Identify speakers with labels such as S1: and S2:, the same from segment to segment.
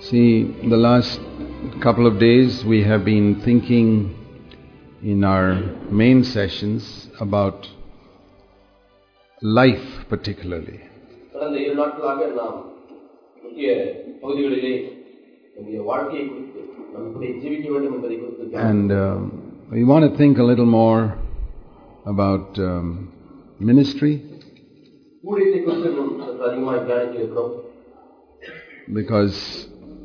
S1: See, the last couple of days we have been thinking in our main sessions about life, particularly.
S2: கடந்த இரு நாட்களாக நாம் முக்கிய பகுதிகளிலே நம்முடைய வாழ்க்கையை குறித்து நாம் எப்படி ஜீவிக்க வேண்டும் என்பதை குறித்து தியானம்
S1: And um, we want to think a little more about um, ministry
S2: ஊழியத்தை குறித்து இன்னும் சற்று அதிகமாக தியானிக்க இருக்கிறோம்
S1: because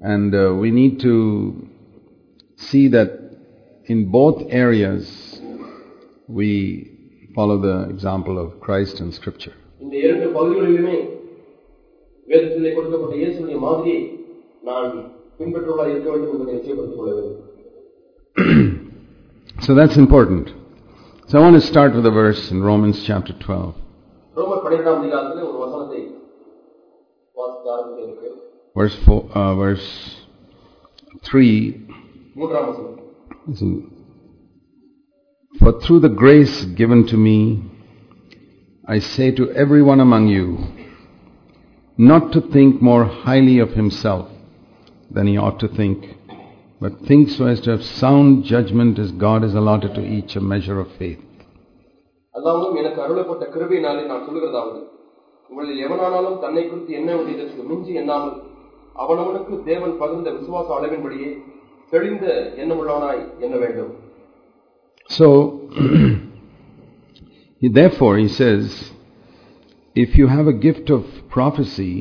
S1: And uh, we need to see that in both areas we follow the example of Christ in Scripture. so that's important. So I want to start with a verse in Romans chapter 12 Verse, four, uh, verse 3
S2: மூன்றாம் வசனம்
S1: Listen. For through the grace given to me, I say to everyone among you, not to think more highly of himself than he ought to think, but think so as to have sound judgment as God has allotted to each a measure of faith.
S2: அல்லாமலும் எனக்கு அருளப்பட்ட கிருபையினாலே நான் சொல்லுகிறதாவது உங்களில் எவனானாலும் தன்னை குறித்து என்ன வேண்டியதற்கு மிஞ்சி எண்ணாமல் அவனவனுக்கு தேவன் பகிர்ந்த விசுவாச அளவின்படியே தெளிந்த எண்ணமுள்ளவனாய் எண்ண வேண்டும்
S1: So, therefore, he says, if you have a gift of prophecy,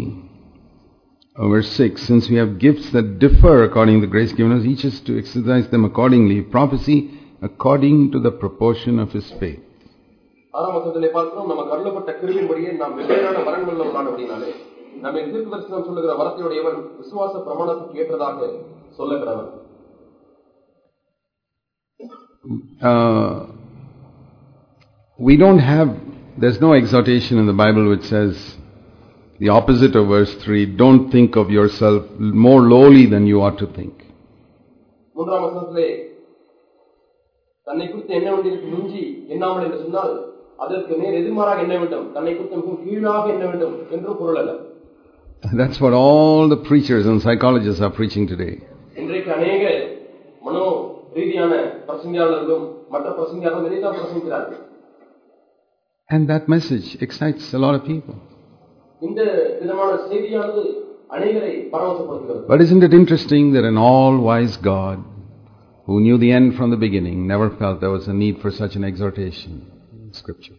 S1: uh, verse 6, since we have gifts that differ according to the grace given us, each is to exercise them accordingly. Prophecy according to the proportion of his faith.
S2: ஆறாம் வசனத்திலே பார்க்கிறோம் நமக்கு அருளப்பட்ட கிருவின்படியே நாம் வெவ்வேறான வரங்கள் உள்ளவனானபடினாலே நம்மை தீர்க்க தரிசனம் சொல்லுகிற வரத்தையுடையவன் விசுவாச பிரமாணத்துக்கு ஏற்றதாக சொல்லுகிறவன்
S1: Uh, we don't have, there's no exhortation in the Bible which says the opposite of verse 3 don't think of yourself more lowly than you ought to think.
S2: மூன்றாம் வசனத்திலே தன்னை குறித்து என்ன வேண்டியதற்கு மிஞ்சி எண்ணாமல் என்று சொன்னால் அதற்கு நேர் எதிர்மாறாக எண்ண வேண்டும் தன்னை குறித்து மிகவும் கீழாக எண்ண வேண்டும் என்று பொருள் அல்ல
S1: That's what all the preachers and psychologists are preaching today.
S2: இன்றைக்கு அநேக மனோ ரீதியான பிரசங்கியாளர்களும் மற்ற பிரசங்கியாளர்களும் இதைத்தான் பிரசங்கிக்கிறார்கள்
S1: And that message excites a lot of people.
S2: இந்த விதமான செய்தியானது அநேகரை பரவசப்படுத்துகிறது
S1: But isn't it interesting that an all wise God, who knew the end from the beginning, never felt there was a need for such an exhortation in Scripture?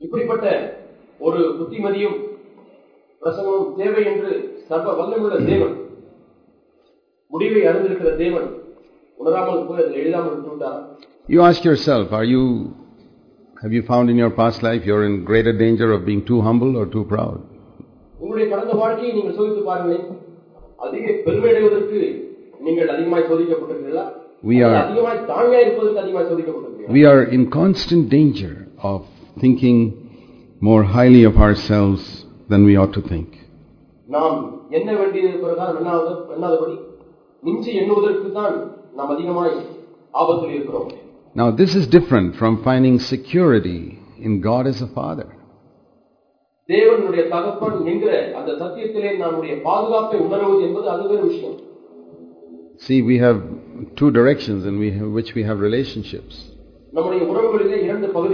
S2: இப்படிப்பட்ட ஒரு புத்திமதியும் பிரசங்கமும் தேவை என்று சர்வ வல்லமுள்ள தேவன் முடிவை அறிந்திருக்கிற தேவன் உணராமல் போய் அதில் எழுதாமல் விட்டுவிட்டார்
S1: You ask yourself, are you, have you found in your past life you're in greater danger of being too humble or too proud?
S2: உங்களுடைய கடந்த வாழ்க்கையை நீங்கள் சோதித்து பாருங்களேன் அதிக பெருமை அடைவதற்கு நீங்கள் அதிகமாய் சோதிக்கப்பட்டிருக்கிறீர்களா
S1: We are-
S2: அல்லது அதிகமாய் தாழ்மையாக இருப்பதற்கு அதிகமாய் சோதிக்கப்பட்டிருக்கிறீர்களா
S1: We are in constant danger of thinking more highly of ourselves than we ought to think.
S2: நாம் என்ன வேண்டியது பிரகாரம் எண்ணாத எண்ணாதபடி மிஞ்சி எண்ணுவதற்கு தான் நாம் அதிகமாய் ஆபத்தில் இருக்கிறோம்
S1: Now, this is different from finding security in God as a Father.
S2: தேவனுடைய தகப்பன் என்கிற அந்த சத்தியத்திலே நம்முடைய பாதுகாப்பை உணர்வது என்பது அது வேறு விஷயம்
S1: See, we have two directions in we have, which we have relationships.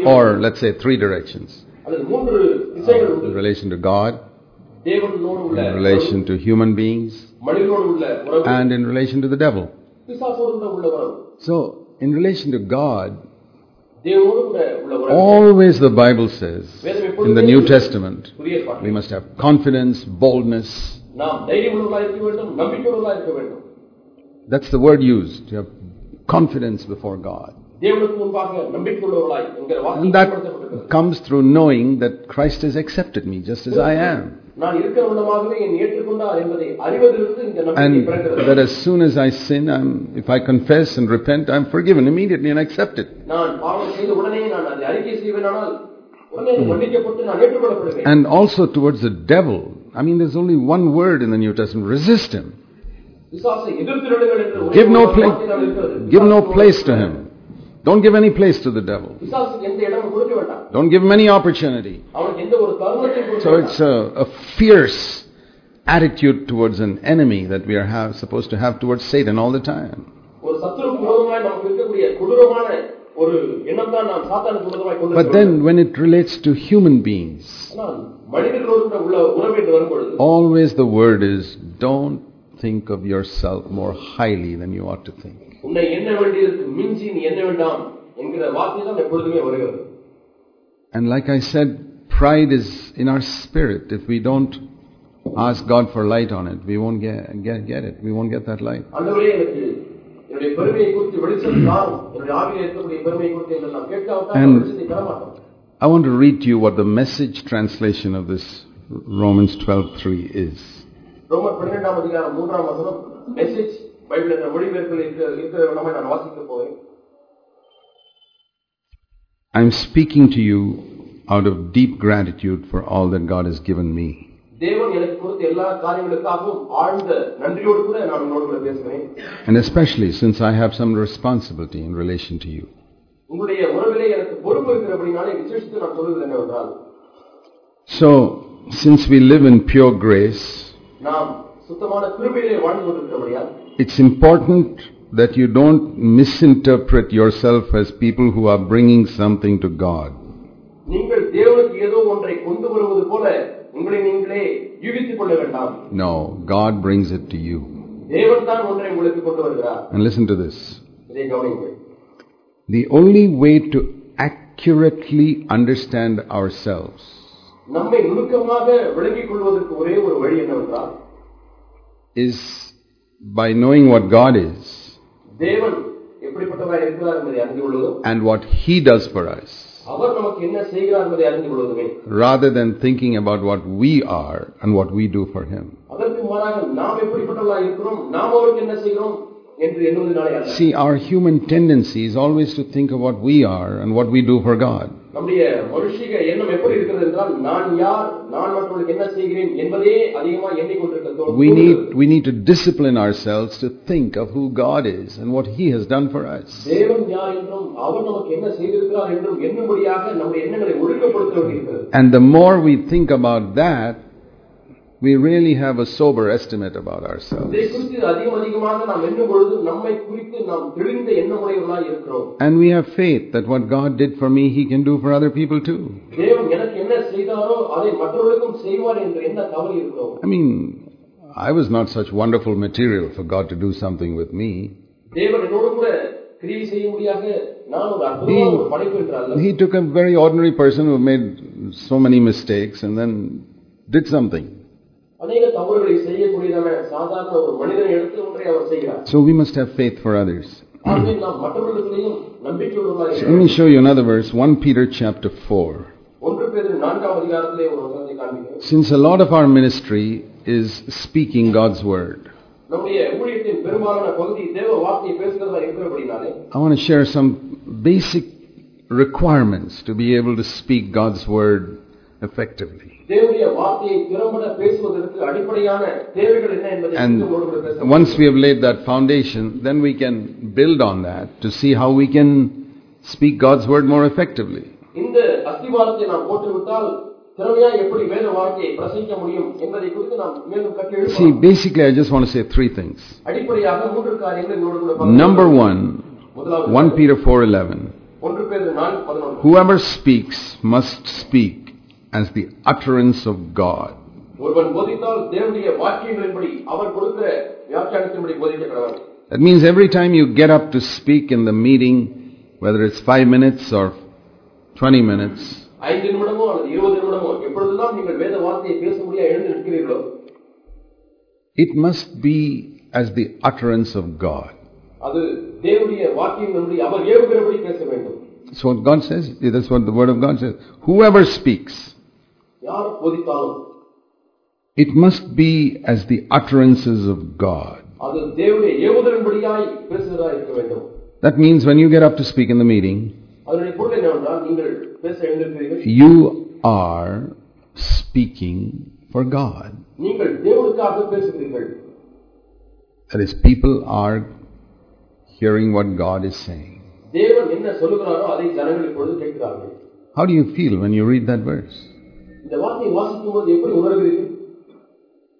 S1: or let's say three directions.
S2: Uh,
S1: in relation to God, in relation to human beings, and in relation to the devil. So, in relation to God, always the Bible says in the New Testament, we must have confidence, boldness. That's the word used, to have confidence before God that comes through knowing that Christ has accepted me just as I am. And that as soon as I sin, I'm, if I confess and repent, I'm forgiven immediately and accepted. And also towards the devil. I mean, there's only one word in the New Testament resist him. Give no, pla- give no place to him. Don't give any place to the devil. Don't give him any opportunity. So it's a, a fierce attitude towards an enemy that we are have, supposed to have towards Satan all the time. But then when it relates to human beings, always the word is don't think of yourself more highly than you ought to think.
S2: உன்னை என்ன வேண்டியதற்கு மிஞ்சி நீ என்ன வேண்டாம் என்கிற வார்த்தை தான் எப்பொழுதுமே வருகிறது
S1: And like I said, pride is in our spirit. If we don't ask God for light on it, we won't get, get, get it. We won't get that light.
S2: ஆண்டவரே எனக்கு என்னுடைய பெருமையை குறித்து வெளிச்சம் தாரும் என்னுடைய ஆவியில் இருக்கக்கூடிய பெருமையை குறித்து என்று நாம் கேட்காவிட்டால்
S1: And-
S2: வெளிச்சத்தை பெற மாட்டோம்
S1: I want to read to you what the message translation of this Romans 12:3 is.
S2: ரோமர் பன்னிரெண்டாம் அதிகாரம் மூன்றாம் வசனம் மெசேஜ் பைபிள் என்ற மொழிபெயர்ப்பில் இருக்கிற இருக்கிற விடமாய் நான் வாசிக்க போவேன்
S1: I'm speaking to you out of deep gratitude for all that God has given me.
S2: தேவன் எனக்கு கொடுத்த எல்லா காரியங்களுக்காகவும் ஆழ்ந்த நன்றியோடு கூட நான் உங்களோடு கூட பேசுகிறேன்
S1: And especially since I have some responsibility in relation to you.
S2: உங்களுடைய உறவிலே எனக்கு பொறுப்பு இருக்கிறபடினாலே விசேஷித்து நான் சொல்வது என்னவென்றால்
S1: So, since we live in pure grace,
S2: நாம் சுத்தமான கிருபையிலே வாழ்ந்து கொண்டிருக்கிறபடியால்
S1: it's important that you don't misinterpret yourself as people who are bringing something to God. No, God brings it to you. And listen to this. The only way to accurately understand ourselves is by knowing what God is and what He does for us. Rather than thinking about what we are and what we do for Him. See, our human tendency is always to think of what we are and what we do for God.
S2: நம்முடைய மனுஷிக எண்ணம் எப்படி இருக்கிறது என்றால் நான் யார் நான் மற்றவர்களுக்கு என்ன செய்கிறேன் என்பதே அதிகமாக எண்ணிக்கொண்டிருக்க தோணும்.
S1: We need, we need to discipline ourselves to think of who God is and what He has done for us.
S2: தேவன் யார் என்றும் அவர் நமக்கு என்ன செய்திருக்கிறார் என்றும் எண்ணும்படியாக நம்முடைய எண்ணங்களை ஒழுங்கப்படுத்த வேண்டியிருக்கிறது
S1: And the more we think about that, we really have a sober estimate about ourselves. And we have faith that what God did for me, He can do for other people too. I mean, I was not such wonderful material for God to do something with me.
S2: He,
S1: he took a very ordinary person who made so many mistakes and then did something. So we must have faith for others. so let me show you another verse, 1 Peter chapter 4. Since a lot of our ministry is speaking God's word, I want to share some basic requirements to be able to speak God's word effectively. And once we have laid that foundation, then we can build on that to see how we can speak God's word more effectively. See, basically, I just want to say three things. Number one, 1 Peter 4:11. Whoever speaks must speak as the utterance of God. That means every time you get up to speak in the meeting, whether it's five minutes or 20 minutes, it must be as the utterance of God. That's what God says. That's what the Word of God says. Whoever speaks,
S2: யார் போதித்தாலும்
S1: it must be as the utterances of God.
S2: அது தேவனுடைய ஏவுதலின்படியாய் பேசுகிறதா இருக்க வேண்டும்
S1: That means when you get up to speak in the meeting,
S2: அதனுடைய பொருள் என்னவென்றால் நீங்கள் பேச எழுந்திருக்கிறீர்கள்
S1: you are speaking for God.
S2: நீங்கள் தேவனுக்காக பேசுகிறீர்கள்
S1: That is, people are hearing what God is saying.
S2: தேவன் என்ன சொல்லுகிறாரோ அதை ஜனங்கள் இப்பொழுது கேட்கிறார்கள்
S1: How do you feel when you read that verse?
S2: இந்த வார்த்தையை வாசிக்கும் போது எப்படி உணர்கிறீர்கள்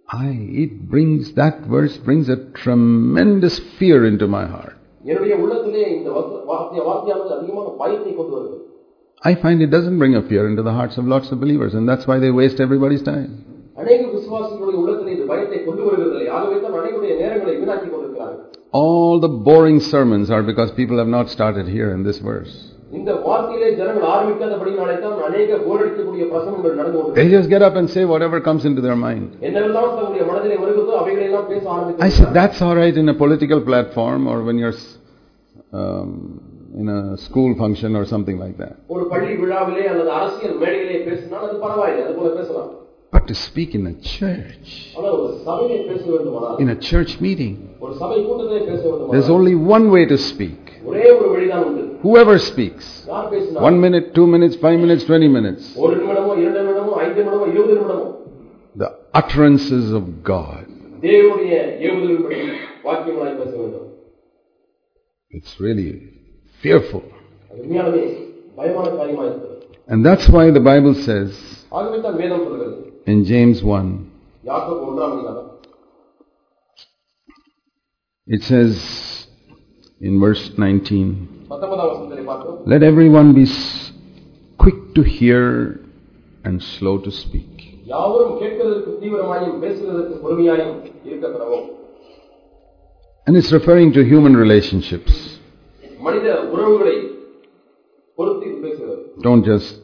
S1: I, it brings, that verse brings a tremendous fear into my heart.
S2: என்னுடைய உள்ளத்திலே இந்த வச- வார்த்தை வார்த்தையானது அதிகமான பயத்தை கொண்டு வருகிறது
S1: I find it doesn't bring a fear into the hearts of lots of believers, and that's why they waste everybody's time.
S2: அநேக விசுவாசிகளுடைய உள்ளத்திலே இது பயத்தை கொண்டு வருகிறதில்லை ஆகவே தான் அநேகருடைய நேரங்களை வீணாக்கி கொண்டிருக்கிறார்கள்
S1: All the boring sermons are because people have not started here in this verse.
S2: இந்த வார்த்தையிலே ஜனங்கள் ஆரம்பிக்காதபடினாலே தான் அநேக போரடிக்கக்கூடிய பிரசங்கங்கள் நடந்து
S1: They
S2: கொண்டிருக்கிறது
S1: just get up and say whatever comes into their mind.
S2: என்னவெல்லாம் தங்களுடைய மனதிலே வருகிறதோ அவைகளெல்லாம் பேச
S1: I said,
S2: ஆரம்பித்து
S1: that's all right in a political platform or when you're um, in a school function or something like that.
S2: ஒரு பள்ளி விழாவிலே அல்லது அரசியல் மேடையிலே பேசினால் அது பரவாயில்லை அது போல பேசலாம்
S1: But to speak in a church,
S2: ஆனால் ஒரு சபையை பேச வேண்டுமானால்
S1: in a church meeting,
S2: ஒரு சபை கூட்டத்திலே பேச
S1: there's
S2: வேண்டுமானால்
S1: only one way to speak. whoever speaks. One minute, two minutes, five minutes, twenty minutes. The utterances of God. It's really fearful. And that's why the Bible says in James 1 it says in verse 19 let everyone be quick to hear and slow to speak. And it's referring to human relationships. Don't just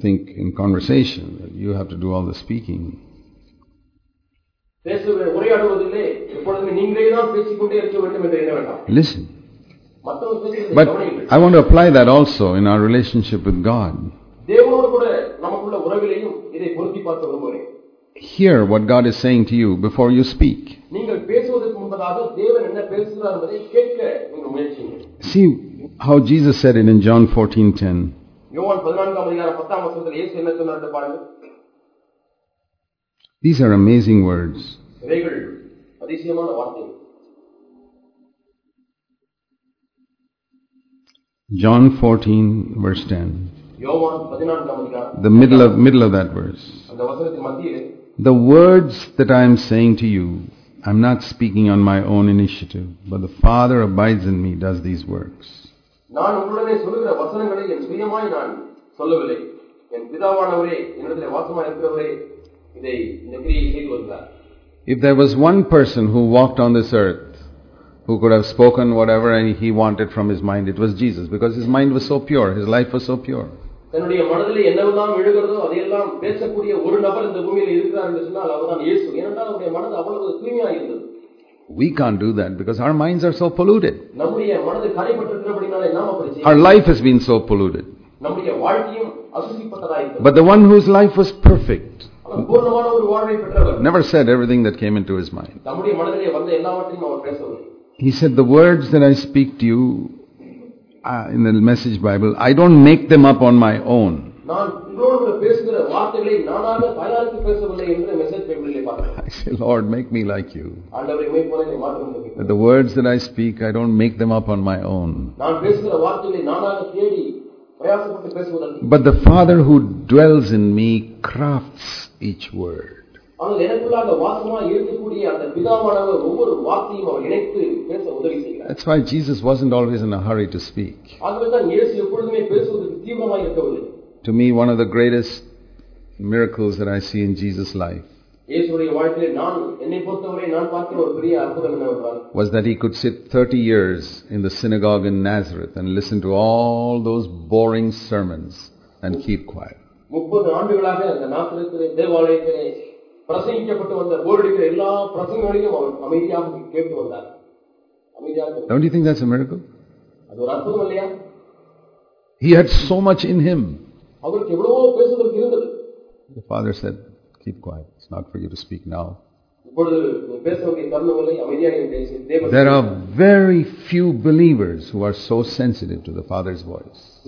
S1: think in conversation that you have to do all the speaking. Listen. But I want to apply that also in our relationship with God. Hear what God is saying to you before you speak. See how Jesus said it in John 14:10. These are amazing words. John 14 verse 10.
S2: யோவான் பதினான்காம் அதிகாரம்
S1: The middle of middle of that verse.
S2: அந்த வசனத்தின் மத்தியிலே
S1: The words that I am saying to you, I'm not speaking on my own initiative, but the Father abides in me, does these works.
S2: நான் உங்களுடனே சொல்லுகிற வசனங்களை என் சுயமாய் நான் சொல்லவில்லை என் பிதாவானவரே என்னிடத்திலே வாசமாய் இருக்கிறவரே இதை இந்த கிரியை செய்து வருகிறார்
S1: If there was one person who walked on this earth who could have spoken whatever he wanted from his mind, it was Jesus, because his mind was so pure, his life was so pure.
S2: தன்னுடைய மனதில் என்னவெல்லாம் எழுகிறதோ அதையெல்லாம் பேசக்கூடிய ஒரு நபர் இந்த பூமியில் இருக்கிறார் என்று சொன்னால் அவர்தான் இயேசு ஏனென்றால் அவருடைய மனது அவ்வளவு தூய்மையாக இருந்தது
S1: We can't do that because our minds are so polluted.
S2: நம்முடைய மனது கரைப்பட்டிருக்கிறபடினாலே நாம் அப்படி செய்ய
S1: Our life has been so polluted.
S2: நம்முடைய வாழ்க்கையும் அசுசிப்பட்டதா இருக்கிறது
S1: But the one whose life was perfect
S2: ஆனால் பூர்ணமான ஒரு வாழ்வை பெற்றவர்
S1: never said everything that came into his mind. He said, the words that I speak to you uh, in the message Bible, I don't make them up on my own. I say, Lord, make me like you. But the words that I speak, I don't make them up on my own. But the Father who dwells in me crafts each word.
S2: ஆனால் எனக்குள்ளாக வாசமாக இருக்கக்கூடிய அந்த பிதாவானவர் ஒவ்வொரு வார்த்தையும் அவர் இணைத்து பேச உதவி செய்கிறார்
S1: That's why Jesus wasn't always in a hurry to speak.
S2: ஆகவே தான் இயேசு எப்பொழுதுமே பேசுவதற்கு தீவிரமாக இருக்கவில்லை
S1: To me, one of the greatest miracles that I see in Jesus' life
S2: இயேசுடைய வாழ்க்கையிலே நான் என்னை பொறுத்தவரை நான் பார்க்கிற ஒரு பெரிய அற்புதம் என்னவென்றால்
S1: was that he could sit 30 years in the synagogue in Nazareth and listen to all those boring sermons and keep quiet.
S2: முப்பது ஆண்டுகளாக அந்த நாத்திரத்திலே தேவாலயத்திலே பிரசங்கிக்கப்பட்டு வந்த போரடிக்கிற எல்லா பிரசங்கங்களையும் அவர் அமைதியாக கேட்டு வந்தார் அமைதியாக இருக்கிறது.
S1: Don't you think that's a miracle?
S2: அது ஒரு அற்புதம் இல்லையா
S1: He had so much in him.
S2: அவருக்கு எவ்வளவோ பேசுவதற்கு இருந்தது
S1: The father said, Keep quiet. It's not for you to speak now. There are very few believers who are so sensitive to the Father's voice.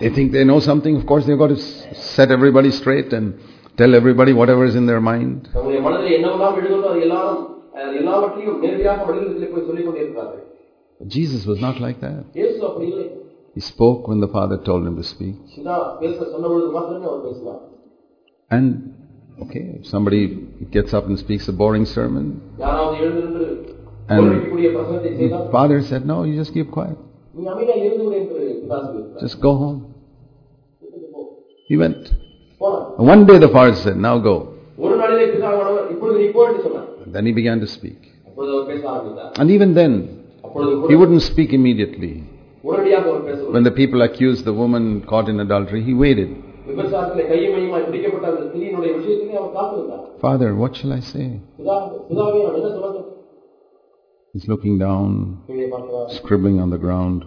S1: They think they know something, of course, they've got to set everybody straight and tell everybody whatever is in their mind. Jesus was not like that. He spoke when the Father told him to speak. And okay, if somebody gets up and speaks a boring sermon, and father said, No, you just keep quiet. Just go home. He went. One day the father said, Now go. Then he began to speak. And even then, he wouldn't speak immediately. When the people accused the woman caught in adultery, he waited. Father, what shall I say? He's looking down, scribbling on the ground.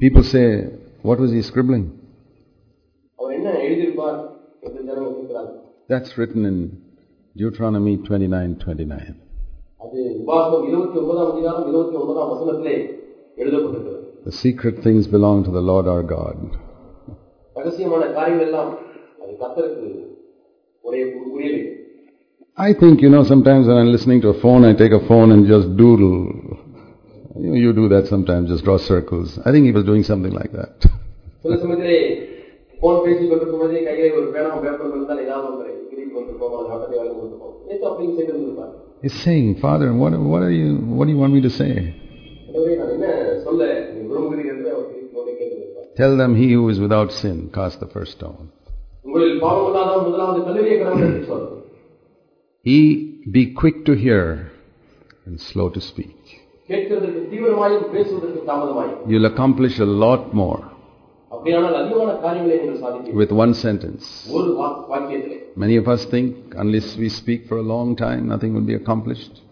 S1: People say, What was he scribbling? That's written in Deuteronomy 29 29. The secret things belong to the Lord our God. I think, you know, sometimes when I'm listening to a phone, I take a phone and just doodle. You, you do that sometimes, just draw circles. I think he was doing something like that. He's saying, Father, what, what, are you, what do you want me to say? Tell them he who is without sin cast the first stone. he be quick to hear and slow to speak. You'll accomplish a lot more with one sentence. Many of us think unless we speak for a long time, nothing will be accomplished.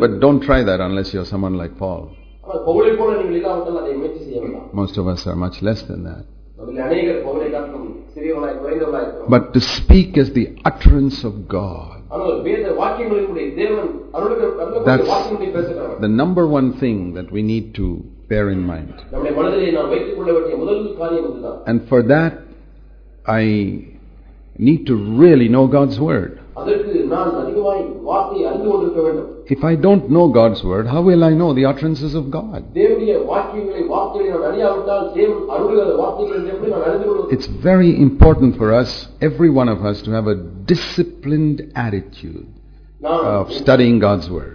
S1: But don't try that unless you're someone like Paul. Most of us are much less than that. But to speak as the utterance of God. That's the number one thing that we need to bear in mind. And for that, I need to really know God's Word. If I don't know God's word, how will I know the utterances of God? It's very important for us, every one of us, to have a disciplined attitude of studying God's word.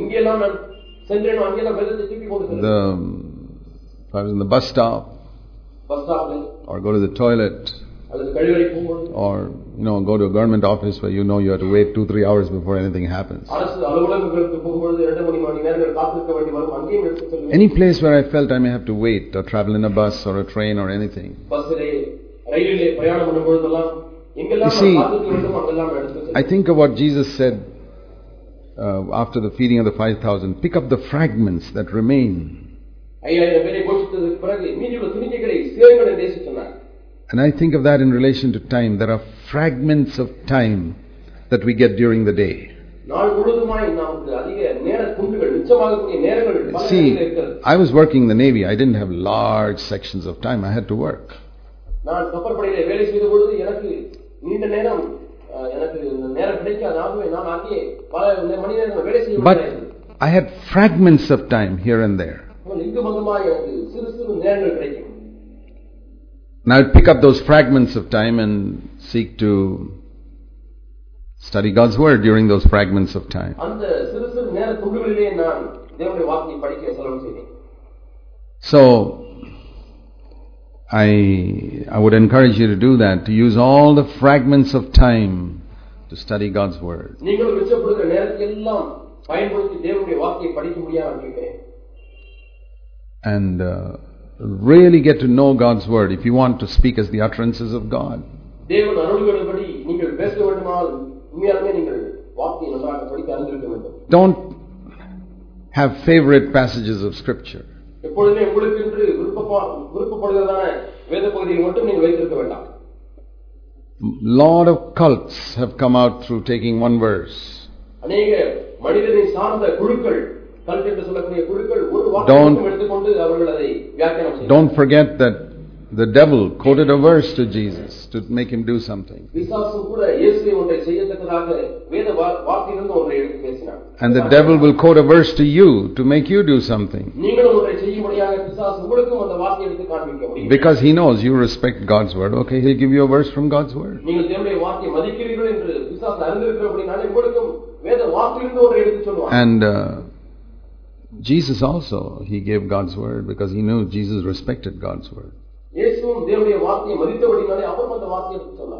S2: எங்கெல்லாம் நான் சென்றேனோ அங்கெல்லாம் வேதத்தை தூக்கி கொண்டு செல்வேன்
S1: The, if I was in the bus stop,
S2: bus ஸ்டாப்ல
S1: or go to the toilet,
S2: அல்லது கழிவறை போகும்போது
S1: or you know, go to a government office where you know you have to wait two, three hours before anything happens.
S2: அரசு அலுவலகங்களுக்கு போகும்பொழுது இரண்டு மணி மணி நேரங்கள் காத்திருக்க வேண்டி வரும் அங்கேயும் எடுத்து செல்வேன்
S1: Any place where I felt I may have to wait, or travel in a bus or a train or anything.
S2: பஸ்ஸிலே ரயிலிலே பிரயாணம் பண்ணும் பொழுதெல்லாம் எங்கெல்லாம்
S1: You see,
S2: நான் காத்திருக்க வேண்டும் அங்கெல்லாம் நான் எடுத்து
S1: I
S2: செல்வேன்
S1: think of what Jesus said uh, after the feeding of the 5,000 pick up the fragments that remain.
S2: ஐயாயிரம் பேரை போஷித்ததுக்கு பிறகு மீதியுள்ள துணிக்கைகளை சேருங்கள் என்று இயேசு சொன்னார்
S1: And I think of that in relation to time. There are fragments of time that we get during the day.
S2: நாள் முழுதுமாய் நமக்கு அதிக நேர துண்டுகள் மிச்சமாகக்கூடிய நேரங்கள் பல
S1: See,
S2: நேரத்தில் இருக்கிறது
S1: I was working in the Navy. I didn't have large sections of time. I had to work.
S2: நான் கப்பற்படையில வேலை செய்த பொழுது எனக்கு நீண்ட நேரம் அஹ், எனக்கு இந்த நேரம் கிடைக்காது ஆகவே நான் அங்கே பல நே- மணி நேரம் வேலை செய்ய
S1: But
S2: வேண்டியது
S1: I had fragments of time here and there.
S2: இங்கு மங்கமாக எனக்கு சிறு சிறு நேரங்கள் கிடைக்கும்
S1: And I'll pick up those fragments of time and seek to study God's Word during those fragments of time.
S2: அந்த
S1: I, I would encourage you to do that, to use all the fragments of time to study God's Word. And uh, really get to know God's Word if you want to speak as the utterances of God. Don't have favorite passages of Scripture.
S2: எப்பொழுதுமே உங்களுக்கு என்று விருப்பப்பா- விருப்பப்படுகிறதான வேத பகுதியில் மட்டும் நீங்கள் வைத்திருக்க வேண்டாம்
S1: lot of cults have come out through taking one verse.
S2: அநேக மனிதனை சார்ந்த குழுக்கள் கல்ட் என்று சொல்லக்கூடிய குழுக்கள் ஒரு
S1: Don't-
S2: வார்த்தை எடுத்துக்கொண்டு அவர்கள் அதை வியாக்கியானம் செய்தார்
S1: Don't forget that the devil quoted a verse to Jesus to make him do something. And the devil will quote a verse to you to make you do something. Because he knows you respect God's word. Okay, he'll give you a verse from God's word. And uh, Jesus also, he gave God's word because he knew Jesus respected God's word.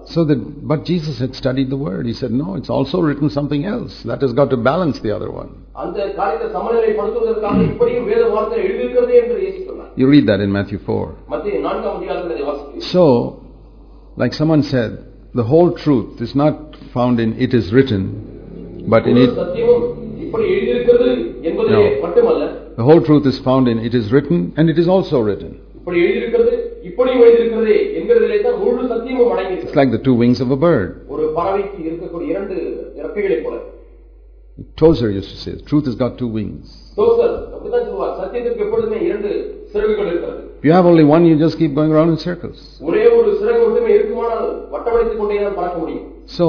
S1: So that, but Jesus had studied the word. He said, no, it's also written something else. That has got to balance the other one. You read that in Matthew 4. So, like someone said, the whole truth is not found in it is written, but in it. No. The whole truth is found in it is written and it is also written.
S2: இப்படி எழுதியிருக்கிறது இப்படியும் எழுதியிருக்கிறதே என்கிறதிலே தான் முழு சத்தியமும்
S1: It's
S2: அடங்கியிருக்கிறது
S1: like the two wings of a bird.
S2: ஒரு பறவைக்கு இருக்கக்கூடிய இரண்டு இறக்கைகளைப் போல
S1: Tozer used to say, truth has got two wings.
S2: தோசர் அப்படிதான் சொல்லுவார் சத்தியத்திற்கு எப்பொழுதுமே இரண்டு சிறகுகள் இருக்கிறது
S1: If you have only one, you just keep going around in circles.
S2: ஒரே ஒரு சிறகு மட்டுமே இருக்குமானால் வட்டமடைத்துக் கொண்டே தான் பறக்க முடியும்
S1: So,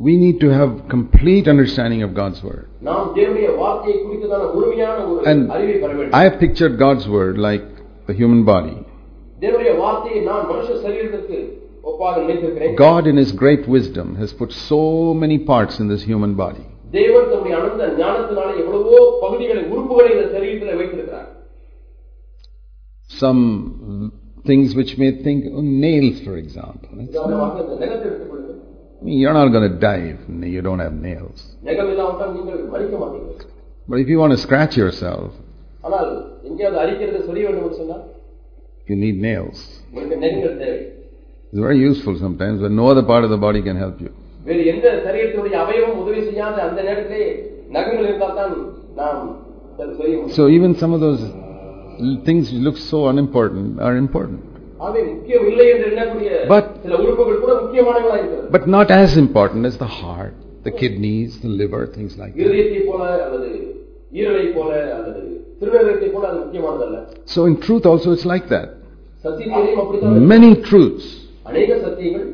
S1: we need to have complete understanding of God's word.
S2: நாம் தேவனுடைய வார்த்தையை குறித்ததான முழுமையான ஒரு
S1: And
S2: அறிவை பெற வேண்டும்
S1: I have pictured God's word like the human body. God, in His great wisdom, has put so many parts in this human body. Some things which may think, oh, nails, for example. I mean, you're not going to die if you don't have nails. But if you want to scratch yourself,
S2: ஆனால் எங்கேயாவது அரிக்கிறது சொல்ல வேண்டும் என்று சொன்னால்
S1: you need nails.
S2: உங்களுக்கு நெகங்கள் தேவை
S1: It's very useful sometimes, but no other part of the body can help you.
S2: வேறு எந்த சரீரத்தினுடைய அவயவம் உதவி செய்யாத அந்த நேரத்திலே நகங்கள் இருந்தால் தான் நாம் அதை செய்ய முடியும்
S1: So even some of those l- things which look so unimportant are important.
S2: ஆகவே முக்கியம் இல்லை என்று எண்ணக்கூடிய
S1: But-
S2: சில உறுப்புகள் கூட முக்கியமானவர்களாக இருக்கிறது
S1: But not as important as the heart, the kidneys, the liver, things like that.
S2: இருதயத்தை போல அல்லது ஈரலை போல அல்லது திருநகரத்தை போல அது முக்கியமானதல்ல
S1: So in truth also it's like that.
S2: சத்தியத்திலையும் அப்படித்தான்
S1: Many truths.
S2: அநேக சத்தியங்கள்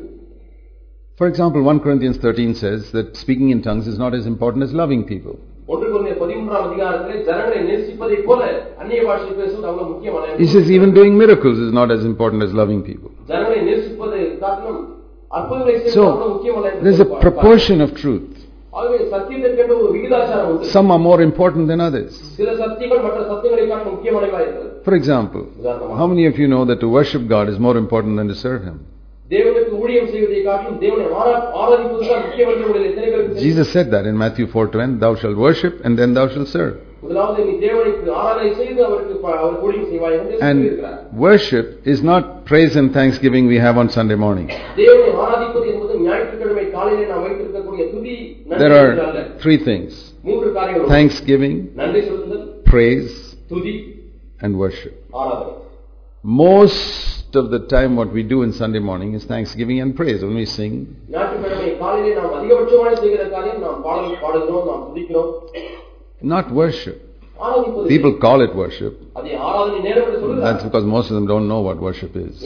S1: For example, 1 Corinthians 13 says that speaking in tongues is not as important as loving people.
S2: ஒன்று கொண்ட பதிமூன்றாம் அதிகாரத்திலே ஜனங்களை நேசிப்பதை போல அந்நிய பாஷை பேசுவது அவ்வளவு முக்கியமான
S1: He says even doing miracles is not as important as loving people.
S2: ஜனங்களை நேசிப்பதை காட்டிலும் அற்புதங்களை செய்வது
S1: So
S2: அவ்வளவு முக்கியமல்ல என்று
S1: there's a
S2: சொல்லுவார்.
S1: proportion of truth. Some are more important than others. For example, how many of you know that to worship God is more important than to serve Him? Jesus said that in Matthew 4:20, "Thou shalt worship, and then thou shalt serve." And worship is not praise and thanksgiving we have on Sunday morning. There are three things thanksgiving, praise, and worship. Most of the time what we do in Sunday morning is thanksgiving and praise when we sing not worship. People call it worship. That's because most of them don't know what worship is.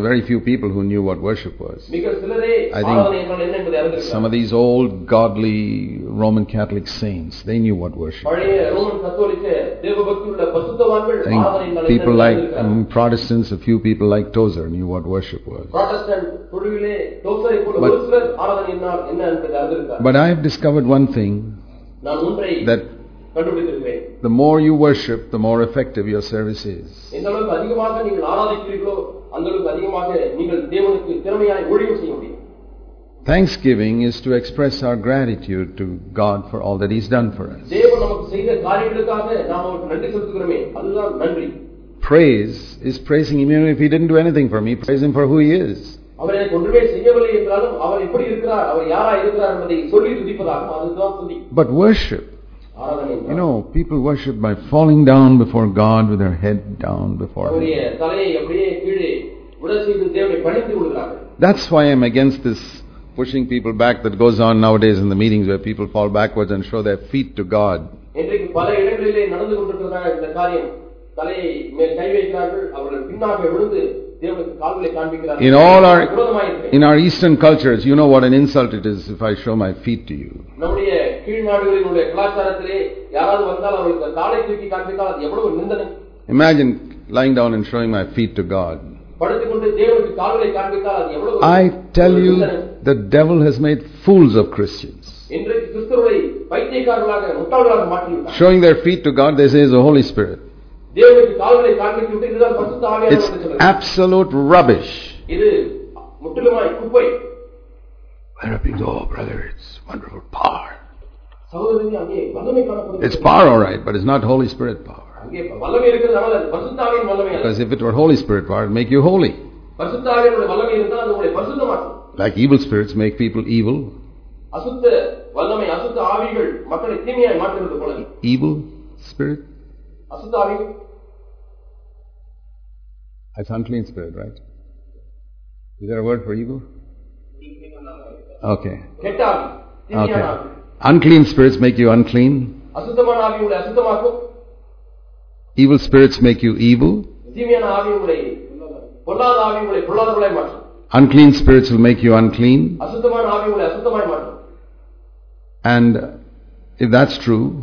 S1: very few people who knew what worship was. I think some of these old godly Roman Catholic saints, they knew what worship was. I think people like um, Protestants, a few people like Tozer knew what worship was. But, but I have discovered one thing that the more you worship, the more effective your service is. Thanksgiving is to express our gratitude to God for all that He's done for us. Praise is praising Him even if He didn't do anything for me, praise Him for who He is.
S2: அவர் எனக்கு ஒன்றுமே செய்யவில்லை என்றாலும் அவர் எப்படி இருக்கிறார் அவர் யாரா இருக்கிறார் என்பதை சொல்லி துதிப்பதாகும் அதுதான் துதி
S1: But worship,
S2: ஆராதனை
S1: you
S2: என்றால்.
S1: know, people worship by falling down before God with their head down before
S2: அவருடைய
S1: Him.
S2: தலையை அப்படியே கீழே விட செய்து தேவனை பணிந்து விடுகிறார்கள்
S1: That's why I'm against this pushing people back that goes on nowadays in the meetings where people fall backwards and show their feet to God. In all our in our Eastern cultures, you know what an insult it is if I show my feet to you. Imagine lying down and showing my feet to God. I tell you, the devil has made fools of Christians. Showing their feet to God, they say, is the Holy Spirit. It's absolute rubbish. Wherever you go, brother, it's wonderful power. It's power, all right, but it's not Holy Spirit power. Because if it were Holy Spirit power, it would make you holy. Like evil spirits make people evil. Evil spirit
S2: Aslında
S1: abi... Unclean spirit, right? Is there a word for evil? Okay. Okay. Unclean spirits make you unclean. Evil spirits make you evil. Unclean spirits will make you unclean. And if that's true,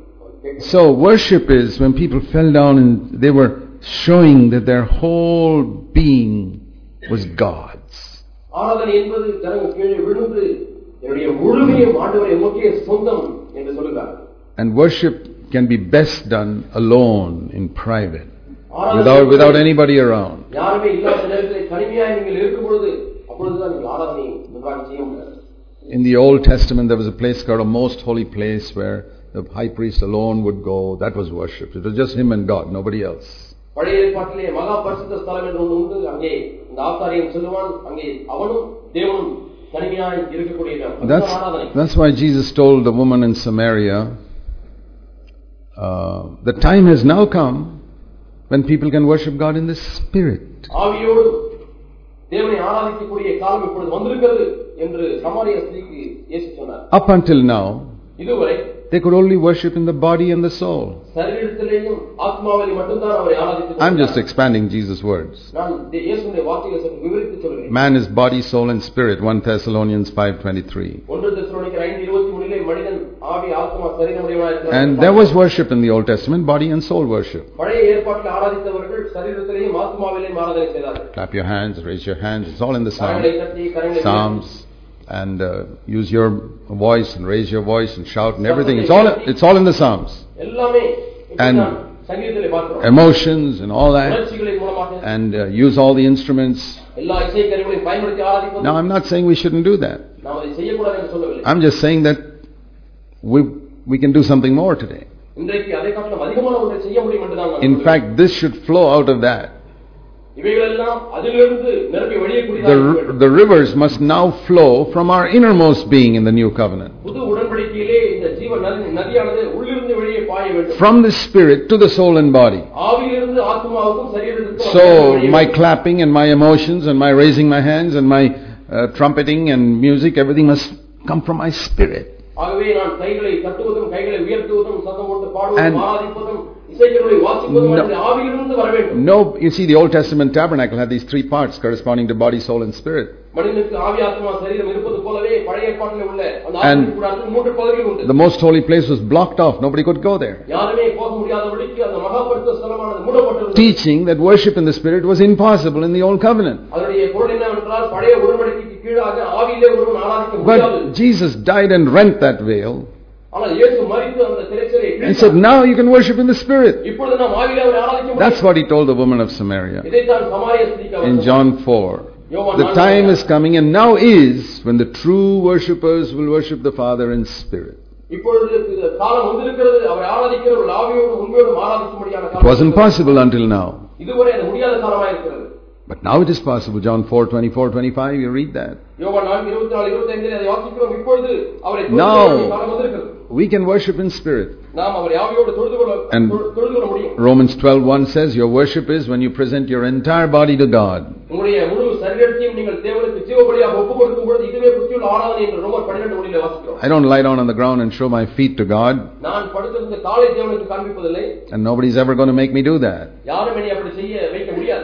S1: So worship is when people fell down and they were showing that their whole being was God's. And worship can be best done alone in private, without, without anybody around. In the Old Testament, there was a place called a most holy place where the high priest alone would go. That was worship. It was just him and God, nobody else.
S2: பழைய ஏற்பாட்டிலே மகா பரிசுத்த ஸ்தலம் என்று ஒன்று உண்டு அங்கே இந்த ஆசாரியம் சொல்லுவான் அங்கே அவனும் தேவனும் தனிமையாய் இருக்கக்கூடிய இடம். அதுதான் ஆராதனை
S1: That's, that's why Jesus told the woman in Samaria, uh, the time has now come when people can worship God in the Spirit.
S2: ஆவியோடு தேவனை ஆராதிக்கக்கூடிய காலம் இப்பொழுது வந்திருக்கிறது என்று சமாரிய ஸ்திரீக்கு இயேசு சொன்னார்
S1: Up until now,
S2: இதுவரை
S1: they could only worship in the body and the soul. I'm just expanding Jesus' words. Man is body, soul, and spirit. 1 Thessalonians 5.23 And there was worship in the Old Testament, body and soul worship. Clap your hands, raise your hands. It's all in the Psalms. Psalms and uh, use your voice and raise your voice and shout and everything. It's all it's all in the Psalms. And emotions and all that, and uh, use all the instruments. Now, I'm not saying we shouldn't do that. I'm just saying that we we can do something more today. In fact, this should flow out of that. The, the rivers must now flow from our innermost being in the new covenant. From the spirit to the soul and body. So, my clapping and my emotions and my raising my hands and my uh, trumpeting and music, everything must come from my spirit.
S2: ஆகவே நான் கைகளை தட்டுவதும் கைகளை உயர்த்துவதும் சத்தம் போட்டு பாடுவதும்
S1: And-
S2: ஆராதிப்பதும் இசைக்கருளை வாசிப்பதும்
S1: No.
S2: என்னுடைய ஆவியிலிருந்து வர வேண்டும்
S1: No, you see, the Old Testament tabernacle had these three parts corresponding to body, soul, and spirit.
S2: மனிதனுக்கு ஆவி ஆத்மா சரீரம் இருப்பது போலவே பழைய ஏற்பாட்டில் உள்ள அந்த
S1: And-
S2: ஆவியின் கூடாரத்தில் மூன்று பகுதிகள் உண்டு
S1: The most holy place was blocked off. Nobody could go there.
S2: யாருமே போக முடியாதபடிக்கு அந்த மகாபரித்த ஸ்தலமானது மூடப்பட்டிருந்தது
S1: Teaching that worship in the spirit was impossible in the Old Covenant. But Jesus died and rent that veil. And said, Now you can worship in the Spirit. That's what he told the woman of Samaria in John 4. The time is coming, and now is, when the true worshippers will worship the Father in spirit. It
S2: was
S1: impossible until now. But now it is possible. John 4 24 25, you read that. Now we can worship in spirit. And Romans 12:1 says your worship is when you present your entire body to God. I don't lie down on the ground and show my feet to God. And nobody's ever going to make me do that.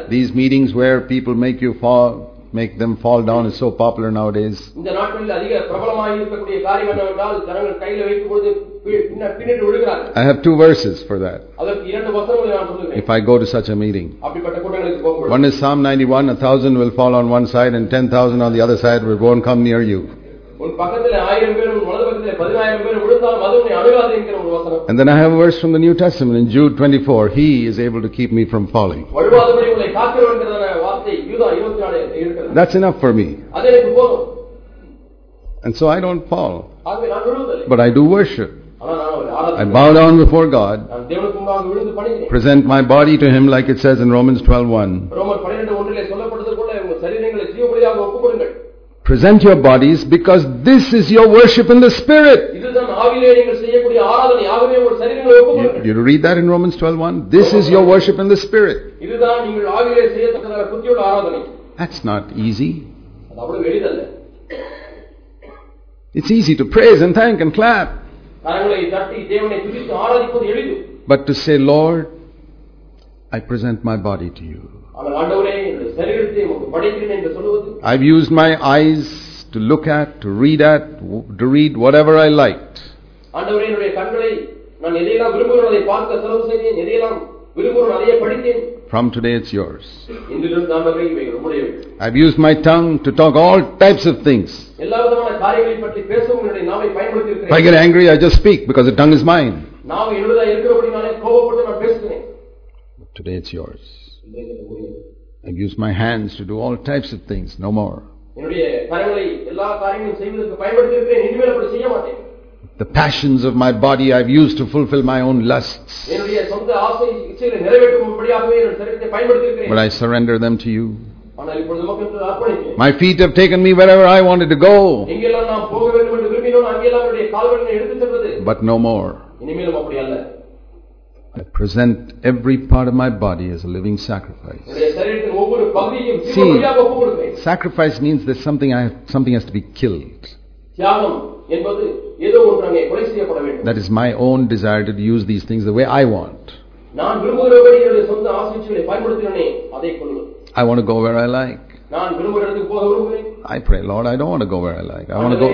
S1: These meetings where people make you fall make them fall down is so popular nowadays.
S2: இந்த நாட்களில் அதிக பிரபலமாக இருக்கக்கூடிய காரியம் என்னவென்றால் ஜனங்கள் கையில வைக்கும் பொழுது பி- பின்ன- பின்னிட்டு விழுகிறார்கள்
S1: I have two verses for that.
S2: அதற்கு இரண்டு வசனங்களை நான் சொல்லுகிறேன்
S1: If I go to such a meeting.
S2: அப்படிப்பட்ட கூட்டங்களுக்கு போகும்போது
S1: One is Psalm 91, a thousand will fall on one side and ten thousand on the other side will won't come near you. And then I have a verse from the New Testament in Jude 24. He is able to keep me from falling. That's enough for me. And so I don't fall. But I do worship. I bow down before God, present my body to Him like it says in Romans 12.1 present your bodies because this is your worship in the spirit. you, you read that in romans 12:1 this is your worship in the spirit. that's not easy. it's easy to praise and thank and clap. but to say lord i present my body to you. I've used my eyes to look at, to read at, to read whatever I liked. From today it's yours. I've used my tongue to talk all types of things. If I get angry, I just speak because the tongue is mine. But today it's yours. I use my hands to do all types of things, no more. The passions of my body I've used to fulfill my own lusts. But I surrender them to you. My feet have taken me wherever I wanted to go. But no more. I present every part of my body as a living sacrifice. See, sacrifice means there's something I have, something has to be killed. That is my own desire to use these things the way I want. I want to go where I like. I pray, Lord, I don't want to go where I like. I want to go.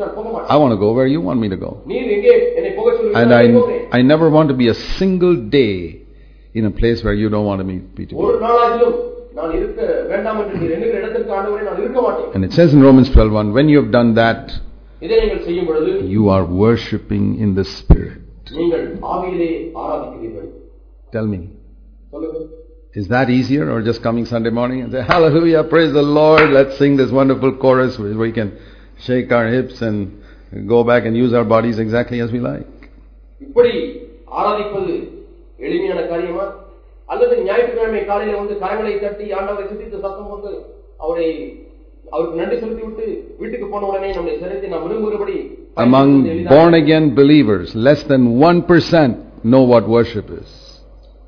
S1: I want to go where you want me to go. And I, I never want to be a single day in a place where you don't want me to be. And it says in Romans 12:1, when you have done that, you are worshipping in the Spirit. Tell me, is that easier or just coming Sunday morning and say, Hallelujah, praise the Lord, let's sing this wonderful chorus we can shake our hips and go back and use our bodies exactly as we like?
S2: இப்படி ஆராதிப்பது எளிமையான காரியமா அல்லது ஞாயிற்றுக்கிழமை காலையில வந்து கரங்களை தட்டி ஆண்டவரை சிந்தித்து சத்தம் போட்டு அவரை அவருக்கு நன்றி செலுத்தி விட்டு வீட்டுக்கு போன உடனே நம்முடைய சரீரத்தை நாம் விரும்புகிறபடி
S1: Among born again believers, less than 1% know what worship is.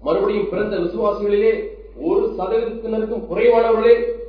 S2: மறுபடியும் பிறந்த விசுவாசிகளிலே ஒரு சதவீதத்தினருக்கும் குறைவானவர்களே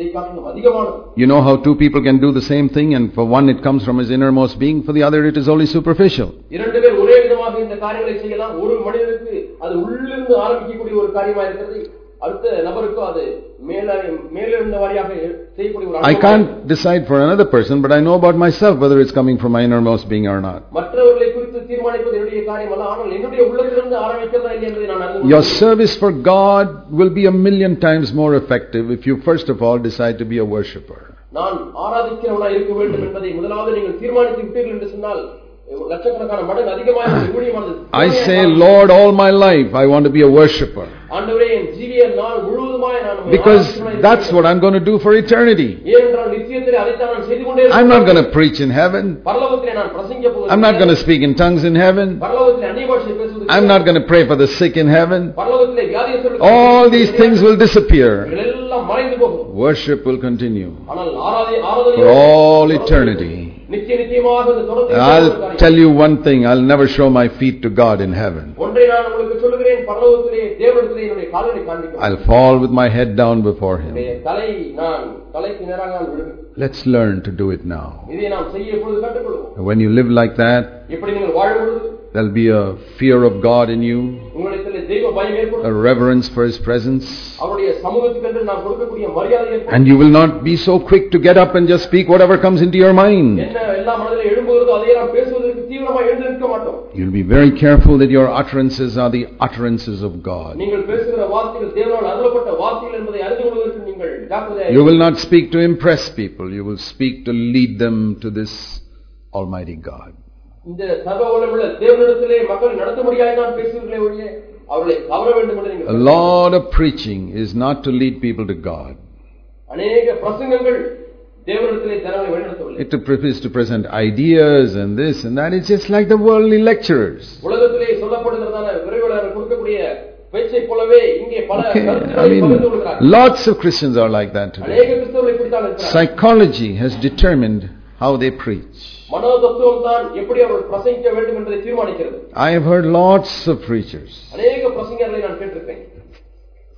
S1: You know how two people can do the same thing and for one it comes from his innermost being, for the other it is only superficial.
S2: இரண்டு பேர் ஒரே விதமாக இந்த காரியங்களை செய்யலாம் ஒரு மனிதனுக்கு அது உள்ளிருந்து ஆரம்பிக்கக்கூடிய ஒரு காரியமா இருக்கிறது அடுத்த நபருக்கும் அது மேல மேலிருந்த வாரியாக செய்யக்கூடிய ஒரு
S1: I
S2: அனுபவம்.
S1: can't decide for another person, but I know about myself whether it's coming from my innermost being or not.
S2: மற்றவர்களை குறித்து தீர்மானிப்பது என்னுடைய காரியம் அல்ல ஆனால் என்னுடைய உள்ளத்திலிருந்து ஆரம்பிக்கிறதா இல்லை என்பதை நான் அறிந்து
S1: Your
S2: கொள்கிறேன்.
S1: service for God will be a million times more effective if you first of all decide to be a worshipper.
S2: நான் ஆராதிக்கிறவனா இருக்க வேண்டும் என்பதை முதலாவது நீங்கள் தீர்மானித்து விட்டீர்கள் என்று சொன்னால்
S1: I say, Lord, all my life I want to be a worshipper. Because that's what I'm going to do for eternity. I'm not going to preach in heaven. I'm not going to speak in tongues in heaven. I'm not going to pray for the sick in heaven. All these things will disappear. Worship will continue for all eternity. I'll tell you one thing, I'll never show my feet to God in heaven. I'll fall with my head down before Him. Let's learn to do it now. When you live like that, There'll be a fear of God in you, a reverence for His presence. And you will not be so quick to get up and just speak whatever comes into your mind. You'll be very careful that your utterances are the utterances of God. You will not speak to impress people, you will speak to lead them to this Almighty God.
S2: இந்த சர்வ வல்லமுள்ள தேவனிடத்திலே மக்களை நடத்தும்படியாக தான் பேசுகிறீர்களே ஒழிய அவர்களை கவர வேண்டும் என்று
S1: A
S2: நீங்கள்
S1: lot of preaching is not to lead people to God.
S2: அநேக பிரசங்கங்கள் தேவனிடத்திலே ஜனங்களை வழிநடத்தவில்லை
S1: It to pre- is to present ideas and this and that. It's just like the worldly lecturers.
S2: உலகத்திலே சொல்லப்படுகிறதான விரைவாளர் கொடுக்கக்கூடிய பேச்சை போலவே இங்கே பல
S1: Okay, I
S2: கருத்துக்களை
S1: mean,
S2: பகிர்ந்து கொள்கிறார்கள்
S1: lots of Christians are like that
S2: அநேக
S1: today.
S2: கிறிஸ்தவர்கள் இப்படித்தான் இருக்கிறார்கள்
S1: Psychology has determined how they preach.
S2: மனோ தத்துவம் தான் எப்படி அவர்கள் பிரசங்கிக்க வேண்டும் என்பதை தீர்மானிக்கிறது
S1: I have heard lots of preachers.
S2: அநேக பிரசங்கர்களை நான் கேட்டிருக்கேன்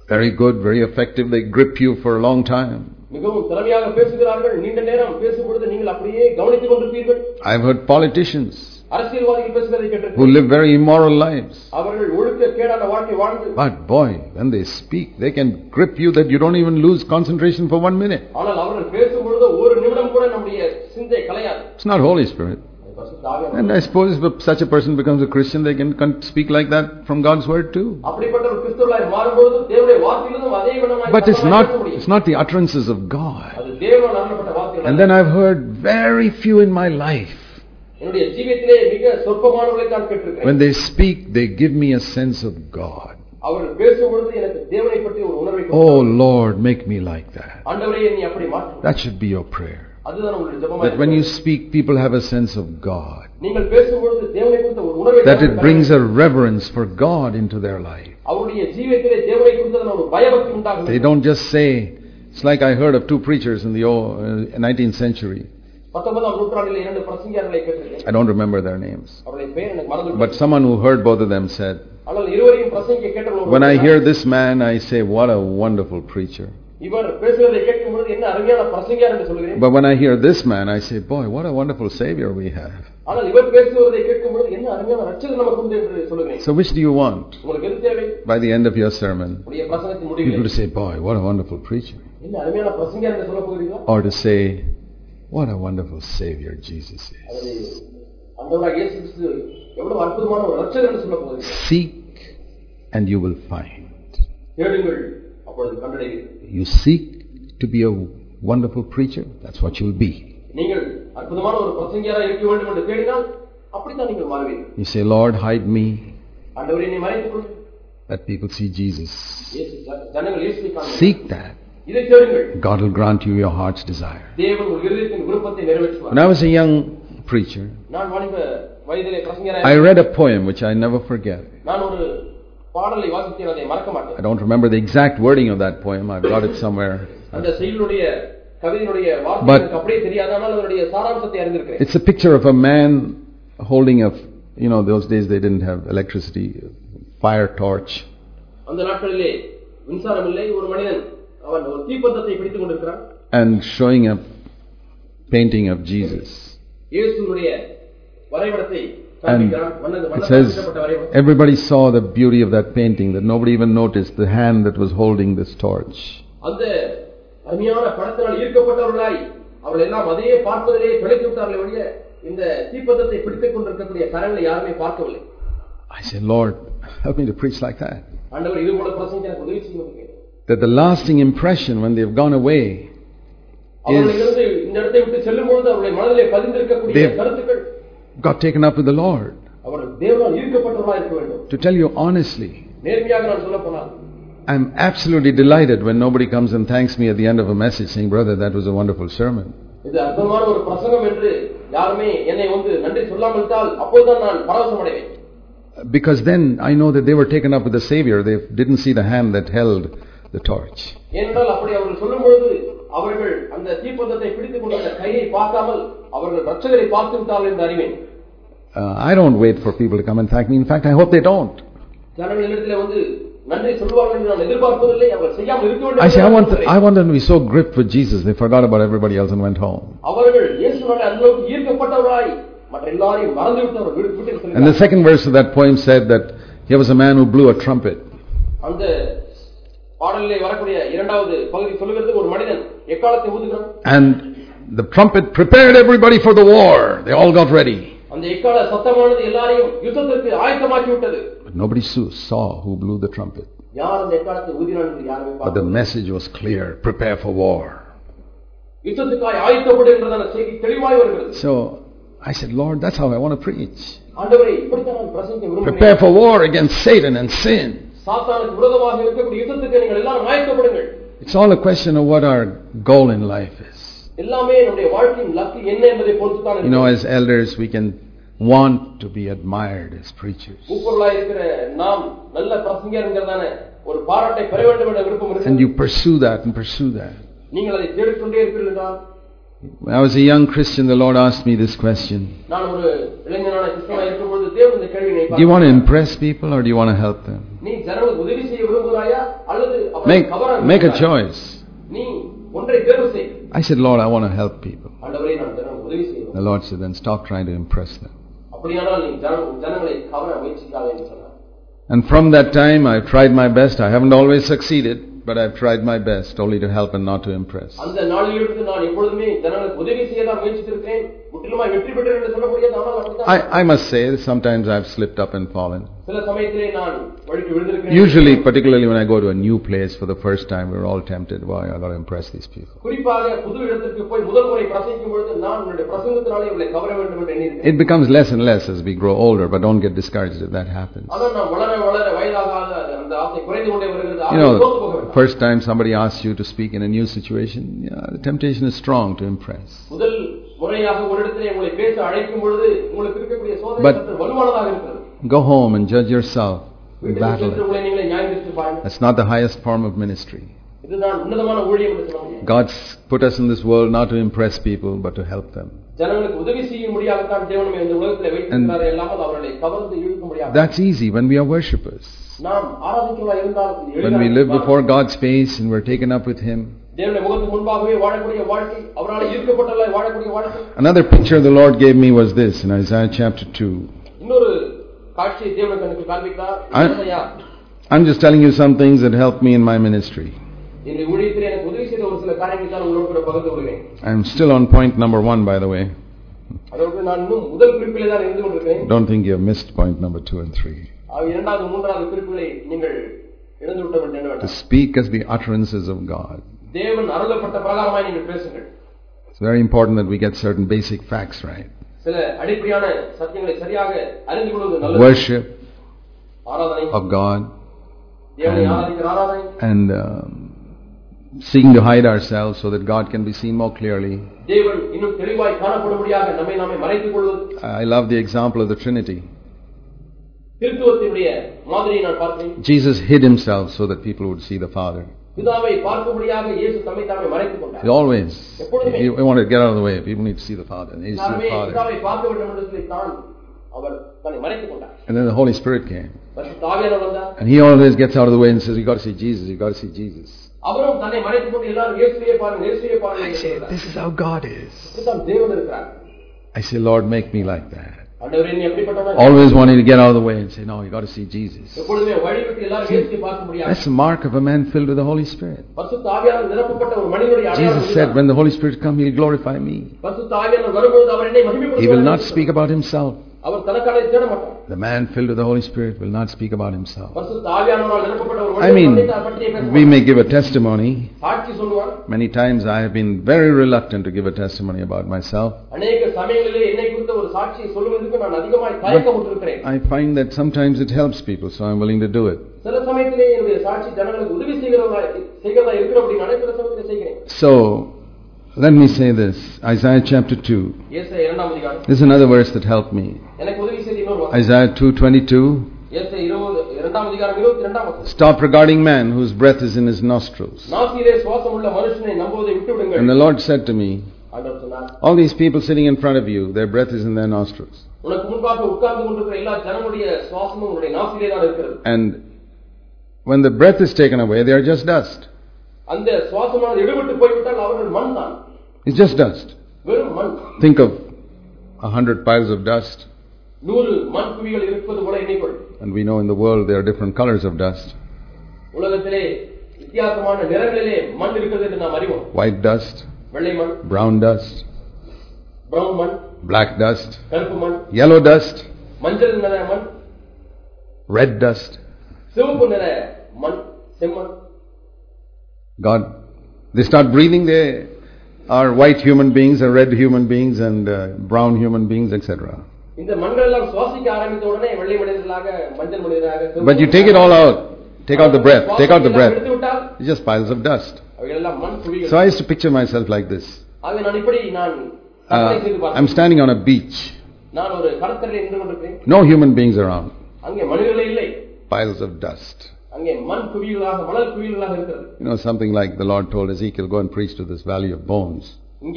S1: Very good, very effective. They grip you for a long time.
S2: மிகவும் திறமையாக பேசுகிறார்கள் நீண்ட நேரம் பேசும் பொழுது நீங்கள் அப்படியே கவனித்துக் கொண்டிருப்பீர்கள்
S1: I've heard politicians
S2: அரசியல்வாதிகள் பேசுவதை
S1: who
S2: கேட்டிருக்கேன்
S1: live very immoral lives.
S2: அவர்கள் ஒழுக்க கேடான வாழ்க்கை வாழ்ந்து
S1: But boy, when they speak, they can grip you that you don't even lose concentration for one minute.
S2: ஆனால் அவர்கள் பேசும் பொழுது ஒரு நிமிடம் கூட நம்முடைய சிந்தை கலையாது
S1: It's not Holy Spirit.
S2: அது பரிசுத்த ஆவியானவர்.
S1: And I suppose if such a person becomes a Christian, they can con- speak like that from God's word too.
S2: அப்படிப்பட்ட ஒரு கிறிஸ்தவர்களாய் மாறும்பொழுது தேவனுடைய வார்த்தையிலிருந்தும் அதே விதமாய்
S1: But it's
S2: சத்தமாய் பேச
S1: not,
S2: முடியும்.
S1: it's not the utterances of God.
S2: அது தேவனால் அருளப்பட்ட வார்த்தைகள்
S1: And
S2: அல்ல.
S1: then I've heard very few in my life. when they speak, they give me a sense of God. Oh Lord, make me like that. That should be your prayer. That when you speak, people have a sense of God. That it brings a reverence for God into their life. They don't just say, it's like I heard of two preachers in the uh, 19th century. I don't remember their names. But someone who heard both of them said, When I hear this man, I say, What a wonderful preacher. But when I hear this man, I say, Boy, what a wonderful Savior we have. So, which do you want? By the end of your sermon, people to say, Boy, what a wonderful preacher. Or to say, what a wonderful Savior Jesus is. Seek and you will find. You seek to be a wonderful preacher, that's what
S2: you will be.
S1: You say, Lord, hide me. That people see Jesus. Seek that.
S2: இதை தேடுங்கள்
S1: God will grant you your heart's desire.
S2: தேவன் ஒரு இருதயத்தின் விருப்பத்தை நிறைவேற்றுவார்
S1: When I was a young preacher,
S2: நான் வாலிப வயதிலே பிரசங்கராக
S1: I read a poem which I never forget.
S2: நான் ஒரு பாடலை வாசித்தேன் அதை மறக்க
S1: I
S2: மாட்டேன்
S1: don't remember the exact wording of that poem, I've got it somewhere.
S2: அந்த செயலுடைய கவிதையினுடைய வார்த்தை
S1: But-
S2: எனக்கு அப்படியே தெரியாது ஆனால் அதனுடைய சாராம்சத்தை அறிந்திருக்கிறேன்
S1: It's a picture of a man holding a, you know, those days they didn't have electricity, fire torch,
S2: அந்த நாட்களிலே மின்சாரம் இல்லை ஒரு மனிதன்
S1: and showing a painting of Jesus.
S2: And
S1: it says everybody saw the beauty of that painting that nobody even noticed the hand that was holding this torch. I said, Lord, help me to preach like that
S2: ஆண்டவர் இது போல பிரசங்க எனக்கு உதவி செய்யும்
S1: That the lasting impression when they've gone away
S2: அவர்களிலிருந்து இந்த இடத்தை விட்டு செல்லும் பொழுது அவருடைய மனதிலே பதிந்திருக்கக்கூடிய
S1: They-
S2: கருத்துக்கள்
S1: got taken up with the Lord.
S2: அவர் தேவனால் ஈர்க்கப்பட்டவர்களாக இருக்க வேண்டும்
S1: To tell you honestly,
S2: நேர்மையாக நான் சொல்ல போனால்
S1: I'm absolutely delighted when nobody comes and thanks me at the end of a message saying, Brother, that was a wonderful sermon.
S2: இது அற்புதமான ஒரு பிரசங்கம் என்று யாருமே என்னை வந்து நன்றி சொல்லாமல் விட்டால் அப்போதுதான் நான் பரவசம் அடைவேன்
S1: Because then I know that they were taken up with the Savior. They didn't see the hand that held the torch.
S2: ஏனென்றால் அப்படி அவர்கள் சொல்லும் பொழுது அவர்கள் அந்த தீப்பந்தத்தை பிடித்துக் கொண்ட அந்த கையை பார்க்காமல் அவர்கள் ரட்சகரை பார்த்து விட்டார்கள் என்று அறிவேன்
S1: Uh, I don't wait for people to come and thank me. In fact, I hope they don't.
S2: ஜனங்கள் இடத்துல வந்து நன்றி சொல்வார்கள் என்று நான் எதிர்பார்ப்பதில்லை அவர்கள் செய்யாமல் இருக்க வேண்டும்
S1: I
S2: என்று
S1: say, I
S2: நான்
S1: want,
S2: விரும்புகிறேன்.
S1: I want them to be so gripped with Jesus, they forgot about everybody else and went home.
S2: அவர்கள் இயேசுவோட அந்த அளவுக்கு ஈர்க்கப்பட்டவராய் மற்ற எல்லாரையும் மறந்து விட்டவர் வீடு வீட்டுக்கு
S1: And the
S2: செல்கிறார்
S1: second verse of that poem said that here was a man who blew a trumpet.
S2: அந்த பாடலிலே வரக்கூடிய இரண்டாவது பகுதி சொல்லுகிறது ஒரு மனிதன் எக்காலத்தை ஊதுகிறான்
S1: And the trumpet prepared everybody for the war. They all got ready.
S2: அந்த எக்கால சத்தமானது எல்லாரையும் யுத்தத்திற்கு ஆயத்தமாக்கி விட்டது
S1: But nobody saw- saw who blew the trumpet.
S2: யார் அந்த எக்காலத்தை ஊதினான் என்று யாருமே
S1: But the
S2: பார்க்கவில்லை.
S1: message was clear prepare for war.
S2: யுத்தத்துக்காய் ஆயத்தப்படு என்றதான செய்தி தெளிவாய் வருகிறது
S1: So I said, Lord, that's how I want to preach.
S2: ஆண்டவரே இப்படித்தான் நான் பிரசங்கிக்க
S1: Prepare
S2: விரும்புகிறேன்
S1: for war against Satan and sin.
S2: சாத்தானுக்கு விரோதமாக இருக்கக்கூடிய யுத்தத்துக்கு நீங்கள் எல்லாம் ஆயத்தப்படுங்கள்
S1: It's all a question of what our goal in life is.
S2: எல்லாமே நம்முடைய வாழ்க்கையின் லக்கு என்ன என்பதை பொறுத்து தான்
S1: You know,
S2: இருக்கிறது.
S1: as elders, we can want to be admired as preachers.
S2: மூப்பொருளாய் இருக்கிற நாம் நல்ல பிரசங்கியருங்கிறதான ஒரு பாராட்டை பெற வேண்டும் என்ற விருப்பம்
S1: And
S2: இருக்கு
S1: you pursue that and pursue that. When I was a young Christian, the Lord asked me this question Do you want to impress people or do you want to help them? Make, make a choice. I said, Lord, I want to help people. The Lord said, then stop trying to impress them. And from that time, I've tried my best. I haven't always succeeded but I've tried my best only to help and not to impress.
S2: அந்த நாளிலிருந்து நான் எப்பொழுதுமே ஜனங்களுக்கு உதவி செய்ய தான் முயற்சித்திருக்கிறேன்
S1: I, must say, sometimes I've slipped up and fallen. Usually, particularly when I go to a new place for the first time, we're all tempted, Why I've got to impress these people. It becomes less and less as we grow older, but don't get discouraged if that happens. You know, first time somebody asks you to speak in a new situation, the temptation is strong to impress.
S2: முதல் முறையாக ஒரு இடத்திலே உங்களை பேச அழைக்கும் பொழுது உங்களுக்கு இருக்கக்கூடிய சோதனை
S1: But-
S2: சற்று வலுவானதாக இருக்கிறது
S1: Go home and judge yourself.
S2: வீட்டுக்கு
S1: Battle
S2: சென்று
S1: it.
S2: உங்களை நீங்களே நியாயம் பாருங்க
S1: That's not the highest form of ministry.
S2: இதுதான் உன்னதமான ஊழியம் என்று சொல்ல முடியும்
S1: God's put us in this world not to impress people, but to help them.
S2: ஜனங்களுக்கு உதவி செய்ய முடியாதத்தான் தேவனுமே இந்த உலகத்தில் வைத்திருக்கிறாரே இல்லாமல் அவர்களை கவர்ந்து இழுக்க முடியாது
S1: That's easy when we are worshippers.
S2: நாம் ஆராதிக்கிறவா இருந்தால் இது
S1: When we
S2: எளிதான
S1: live
S2: காரியம்.
S1: before God's face and we're taken up with Him. Another picture the Lord gave me was this in Isaiah chapter 2. I, I'm just telling you some things that helped me in my ministry. I'm still on point number one, by the way. Don't think you have missed point number two and three. To speak as the utterances of God. It's very important that we get certain basic facts right. Worship of God and, um, seeking to hide ourselves so that God can be seen more clearly. I love the example of the Trinity. Jesus hid himself so that people would see the Father.
S2: பிதாவை பார்க்கும்படியாக இயேசு தம்மை தாமே மறைத்துக் கொண்டார்
S1: He always, you, you want to get out of the way. People need to see the Father. They need to see
S2: எல்லாருமே
S1: the Father.
S2: பிதாவை பார்க்க வேண்டும் என்று சொல்லி தான் அவர் தன்னை மறைத்துக் கொண்டார்
S1: And then the Holy Spirit came.
S2: பரிசுத்த ஆவியானவர் வந்தார்
S1: And he always gets out of the way and says, You got to see Jesus, you got to see Jesus.
S2: அவரும் தன்னை மறைத்துக் கொண்டு எல்லாரும் இயேசுவே பாருங்க இயேசுவே பாருங்க
S1: I
S2: என்று
S1: say,
S2: சொல்றார்.
S1: This is how God is.
S2: இப்படித்தான் தேவன் இருக்கிறார்
S1: I say, Lord, make me like that.
S2: ஆண்டவரே நீ எப்படிப்பட்டவன்
S1: Always wanting to get out of the way and say, No, you got to see Jesus.
S2: எப்பொழுதுமே வழிவிட்டு எல்லாரும் இயேசுவை பார்க்க முடியாது
S1: That's the mark of a man filled with the Holy Spirit.
S2: பரிசுத்த ஆவியானவர் நிரப்பப்பட்ட ஒரு மனிதனுடைய அடையாளம்
S1: Jesus said,
S2: இதுதான்.
S1: When the Holy Spirit come, he'll glorify me.
S2: பரிசுத்த ஆவியானவர் வரும்பொழுது அவர் என்னை
S1: He will
S2: மகிமைப்படுத்துவார்
S1: not
S2: என்று
S1: speak about himself.
S2: அவர் தனக்கான தேட மாட்டார்
S1: The man filled with the Holy Spirit will not speak about himself.
S2: பரிசுத்த ஆவியானவரால் நிரப்பப்பட்ட ஒரு
S1: I
S2: மனிதன்
S1: mean,
S2: தன்னை தான் பற்றியே பேச
S1: we
S2: மாட்டார்.
S1: may give a testimony.
S2: சாட்சி சொல்லுவார்
S1: Many times I have been very reluctant to give a testimony about myself.
S2: அநேக சமயங்களிலே என்னை குறித்த ஒரு சாட்சியை சொல்லுவதற்கு நான் அதிகமாய் தயக்கப்பட்டிருக்கிறேன்
S1: I find that sometimes it helps people, so I'm willing to do it.
S2: சில சமயத்திலே என்னுடைய சாட்சி ஜனங்களுக்கு உதவி செய்கிறதா செய்கிறதா இருக்கிறபடினாலே சில சமயத்திலே செய்கிறேன்
S1: So, let me say this Isaiah chapter 2. This is another verse that helped me. Isaiah 2:22. Stop regarding man whose breath is in his nostrils. And the Lord said to me, All these people sitting in front of you, their breath is in their nostrils. And when the breath is taken away, they are just dust.
S2: அந்த சுவாசமானது எடுபட்டு போய்விட்டால் அவர்கள் மண் தான்
S1: It's just dust.
S2: வெறும் மண்
S1: Think of a hundred piles of dust,
S2: நூறு மண் குவிகள் இருப்பது போல எண்ணிக்கொள்
S1: and we know in the world there are different colors of dust
S2: உலகத்திலே வித்தியாசமான நிறங்களிலே மண் இருக்கிறது என்று நாம் அறிவோம்
S1: white dust,
S2: வெள்ளை மண்
S1: brown dust,
S2: பிரவுன் மண்
S1: black dust,
S2: கருப்பு மண்
S1: yellow dust,
S2: மஞ்சள் நிற மண்
S1: red dust. God, they start breathing, they are white human beings and red human beings and uh, brown human beings, etc. But you take it all out. Take out the breath. Take out the breath. It's just piles of dust. So I used to picture myself like this. Uh, I'm standing on a beach. No human beings around. Piles of dust. You know, something like the Lord told Ezekiel, go and preach to this valley of bones. So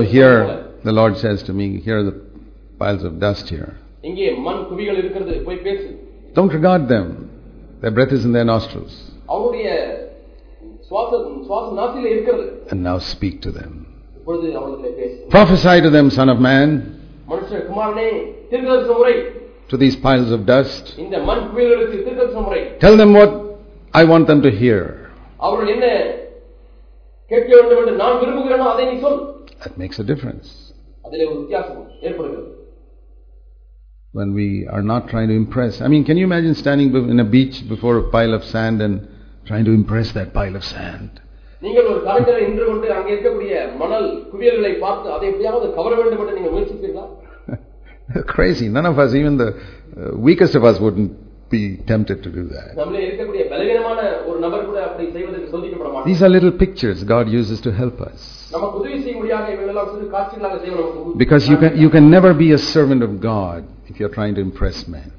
S1: here, the Lord says to me, here are the piles of dust here. Don't regard them. Their breath is in their nostrils. And now speak to them. Prophesy to them, son of man
S2: மனுஷ குமாரனே தீர்க்கதரிசன முறை
S1: to these piles of dust.
S2: இந்த மண் குவியல்களுக்கு தீர்க்கதரிசன முறை
S1: Tell them what I want them to hear.
S2: அவர்கள் என்ன கேட்க வேண்டும் என்று நான் விரும்புகிறேனோ அதை நீ சொல்
S1: That makes a difference.
S2: அதிலே ஒரு வித்தியாசம் ஏற்படுகிறது
S1: When we are not trying to impress. I mean, can you imagine standing be- in a beach before a pile of sand and trying to impress that pile of sand?
S2: நீங்கள் ஒரு கலைஞரை நின்று கொண்டு அங்கே இருக்கக்கூடிய மணல் குவியல்களை பார்த்து அதை எப்படியாவது கவர வேண்டும் என்று நீங்கள் முயற்சிப்பீர்களா
S1: crazy. None of us, even the uh, weakest of us, wouldn't be tempted to do that. These are little pictures God uses to help us. Because you can, you can never be a servant of God if you're trying to impress men.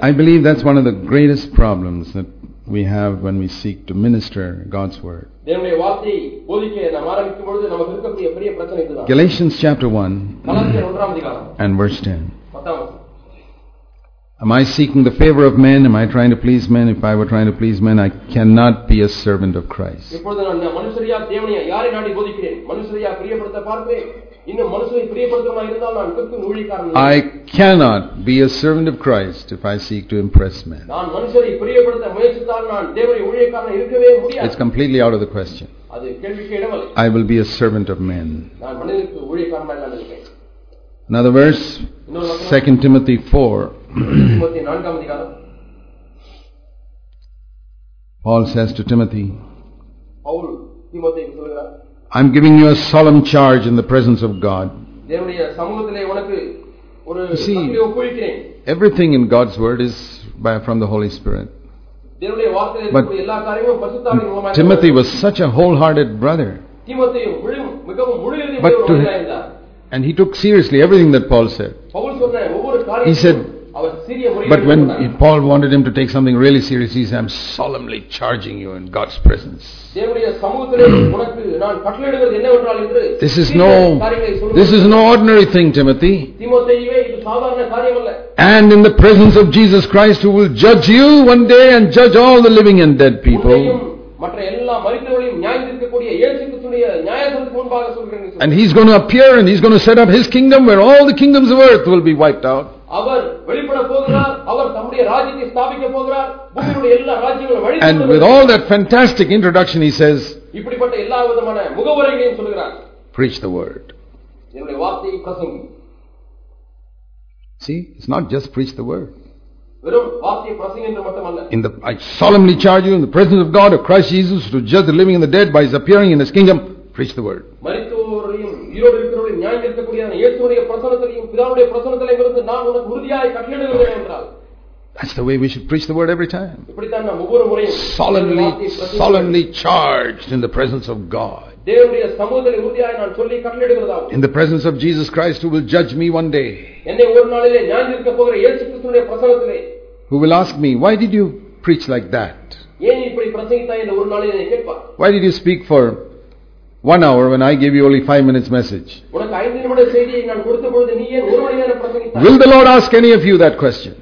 S1: I believe that's one of the greatest problems that we have when we seek to minister God's word. Galatians chapter 1 and verse 10. Am I seeking the favor of men? Am I trying to please men? If I were trying to please men, I cannot be a servant of Christ. I cannot be a servant of Christ if I seek to impress men. It's completely out of the question. I will be a servant of men. Another verse, 2 Timothy 4. Paul says to Timothy, I'm giving you a solemn charge in the presence of God. See, everything in God's word is by, from the Holy Spirit. But Timothy was such a wholehearted brother. But to, and he took seriously everything that Paul said. He said, but when Paul wanted him to take something really serious, he said, I'm solemnly charging you in God's presence. this is no this is no ordinary thing, Timothy. And in the presence of Jesus Christ who will judge you one day and judge all the living and dead people. And he's going to appear and he's going to set up his kingdom where all the kingdoms of earth will be wiped out. And with all that fantastic introduction, he says, Preach the word. See, it's not just preach the word. In the, I solemnly charge you in the presence of God, of Christ Jesus, to judge the living and the dead by his appearing in his kingdom, preach the word.
S2: மரித்தோரையும் Erode இருக்கிறவர்களையும் நியாயம் இருக்கக்கூடிய இயேசுடைய பிரசனத்திலையும் பிதாவுடைய பிரசனத்திலையும் இருந்து நான் உனக்கு உறுதியாய் கட்டளையிடுகிறேன் என்றால்
S1: That's the way we should preach the word every time.
S2: இப்படித்தான் நாம் ஒவ்வொரு முறையும்
S1: Solemnly,
S2: வார்த்தையை பிரசங்கிக்கிறோம்.
S1: solemnly charged in the presence of God.
S2: தேவனுடைய சமூகத்தில் உறுதியாய் நான் சொல்லி கட்டளையிடுகிறதாகும்
S1: In the presence of Jesus Christ who will judge me one day.
S2: என்னை ஒரு நாளிலே நியாயம் இருக்க போகிற இயேசு கிறிஸ்துடைய பிரசனத்திலே
S1: Who will ask me, why did you preach like that?
S2: ஏன் இப்படி பிரசங்கித்தாய் என்று ஒரு நாளிலே என்னை கேட்பார்
S1: Why did you speak for one hour when I gave you only five minutes message? Will the Lord ask any of you that question?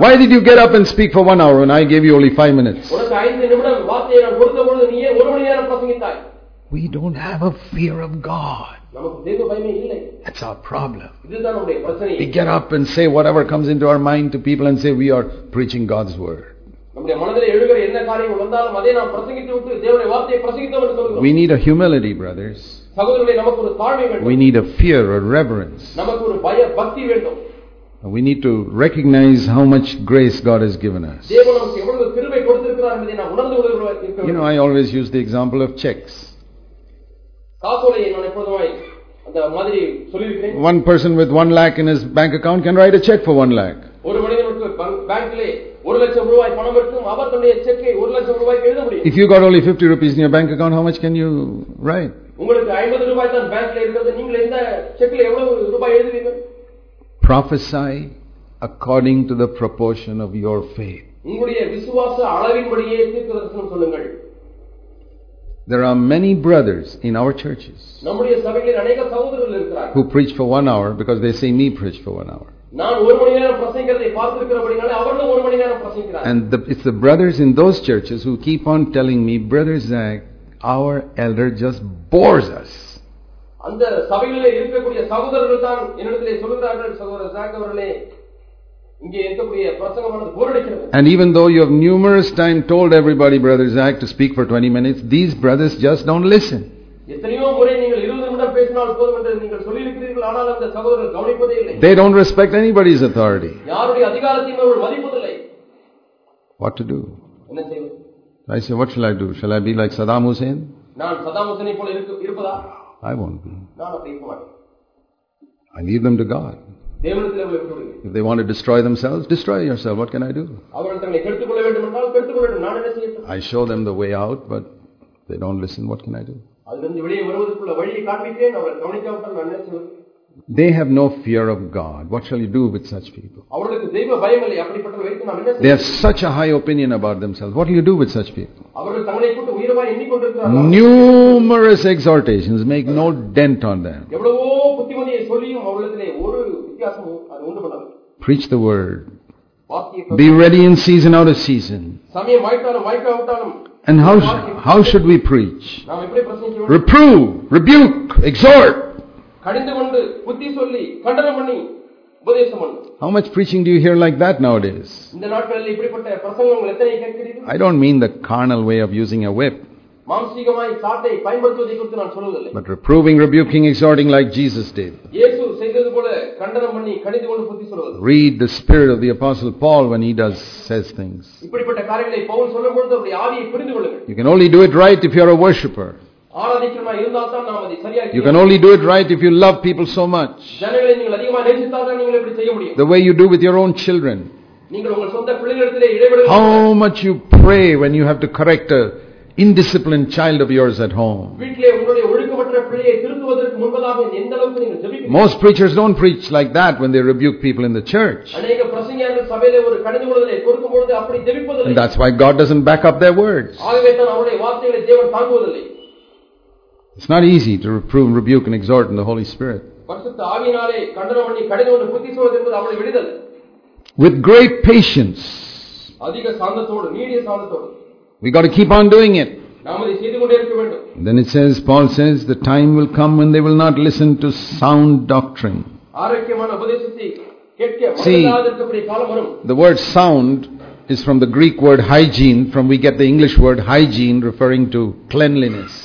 S1: Why did you get up and speak for one hour when I gave you only five minutes? We don't have a fear of God. That's our problem. We get up and say whatever comes into our mind to people and say we are preaching God's word.
S2: நம்முடைய மனதில் எழுகிற என்ன காரியம் வந்தாலும் அதை நாம் பிரசங்கித்து விட்டு தேவனுடைய வார்த்தையை பிரசங்கித்தோம் என்று சொல்கிறோம்
S1: We need a humility, brothers.
S2: சகோதரர்களே நமக்கு ஒரு தாழ்மை
S1: We
S2: வேண்டும்
S1: need a fear, a reverence.
S2: நமக்கு ஒரு பய பக்தி வேண்டும்
S1: We need to recognize how much grace God has given us.
S2: தேவன் நமக்கு எவ்வளவு கிருபை கொடுத்திருக்கிறார் என்பதை நாம் உணர்ந்து கொள்கிறவர்களாக இருக்க
S1: You
S2: வேண்டும்
S1: know, I always use the example of checks.
S2: காசோலையை நான் எப்பொழுதுமாய் அந்த மாதிரி சொல்லியிருக்கிறேன்
S1: One person with one lakh in his bank account can write a check for one lakh.
S2: ஒரு மனிதனுக்கு பங்க்- பேங்க்கிலே ஒரு லட்சம் ரூபாய் பணம் எடுத்தும் அவர் தன்னுடைய செக்கை ஒரு லட்சம் ரூபாய்க்கு எழுத முடியும்
S1: If you got only 50 rupees in your bank account, how much can you write?
S2: உங்களுக்கு ஐம்பது ரூபாய் தான் பேங்க்ல இருக்கிறது நீங்கள் எந்த செக்ல எவ்வளவு ரூபாய் எழுதுவீர்கள்
S1: Prophesy according to the proportion of your faith.
S2: உங்களுடைய விசுவாச அளவின்படியே தீர்க்க தரிசனம் சொல்லுங்கள்
S1: There are many brothers in our churches
S2: நம்முடைய சபைகளில் அநேக சகோதரர்கள் இருக்கிறார்கள்
S1: who preach for one hour because they say me preach for one hour. And the, it's the brothers in those churches who keep on telling me, Brother Zac, uh, our elder just bores us. And even though you have numerous times told everybody, Brother Zac, to speak for 20 minutes, these brothers just don't listen.
S2: பேசினால் போதும் என்று நீங்கள் சொல்லியிருக்கிறீர்கள் ஆனால் அந்த சகோதரர் கவனிப்பதே இல்லை
S1: They don't respect anybody's authority.
S2: யாருடைய அதிகாரத்தையும் அவர்கள் மதிப்பதில்லை
S1: What to do?
S2: என்ன செய்வது
S1: I say, what shall I do? Shall I be like Saddam Hussein?
S2: நான் சதாம் ஹுசேனை போல இருக்க- இருப்பதா
S1: I won't be.
S2: நான் அப்படி இருக்க மாட்டேன்
S1: I leave them to God.
S2: தேவனத்தில் அவர்களை விட்டு விடுகிறேன்
S1: If they want to destroy themselves, destroy yourself. What can I do?
S2: அவர்கள் தங்களை கெடுத்துக் கொள்ள வேண்டும் என்றால் கெடுத்துக் கொள்ள வேண்டும் நான் என்ன செய்யட்டும்
S1: I show them the way out, but they don't listen. What can I do? They have no fear of God. What shall you do with such people? They have such a high opinion about themselves. What will you do with such people? Numerous exhortations make no dent on them. Preach the word. Be ready in season, out of season. And how, how should we preach? Reprove, rebuke, exhort. How much preaching do you hear like that nowadays? I don't mean the carnal way of using a whip.
S2: மாம்சீகமாய் சாட்டை பயன்படுத்துவதை குறித்து நான் சொல்வதில்லை
S1: but reproving, rebuking, exhorting like Jesus did.
S2: இயேசு செய்தது போல கண்டனம் பண்ணி கடிந்து கொண்டு புத்தி சொல்வது
S1: Read the spirit of the apostle Paul when he does says things.
S2: இப்படிப்பட்ட காரியங்களை பவுல் சொல்லும் பொழுது அவருடைய ஆவியை புரிந்து கொள்ளுங்கள்
S1: You can only do it right if you're a worshipper.
S2: ஆராதிக்கிறமா இருந்தால் தான் நாம் அதை சரியாக
S1: You can only do it right if you love people so much.
S2: ஜனங்களை நீங்கள் அதிகமாக நேசித்தால் தான் நீங்கள் இப்படி செய்ய முடியும்
S1: The way you do with your own children.
S2: நீங்கள் உங்கள் சொந்த பிள்ளைகளிடத்திலே இடைவெளி
S1: How much you pray when you have to correct a indisciplined child of yours at home. Most preachers don't preach like that when they rebuke people in the church. And that's why God doesn't back up their words. It's not easy to reprove, rebuke, and exhort in the Holy Spirit. With great patience. We got to keep on doing it. Then it says, Paul says, the time will come when they will not listen to sound doctrine. See, the word sound is from the Greek word hygiene, from we get the English word hygiene referring to cleanliness.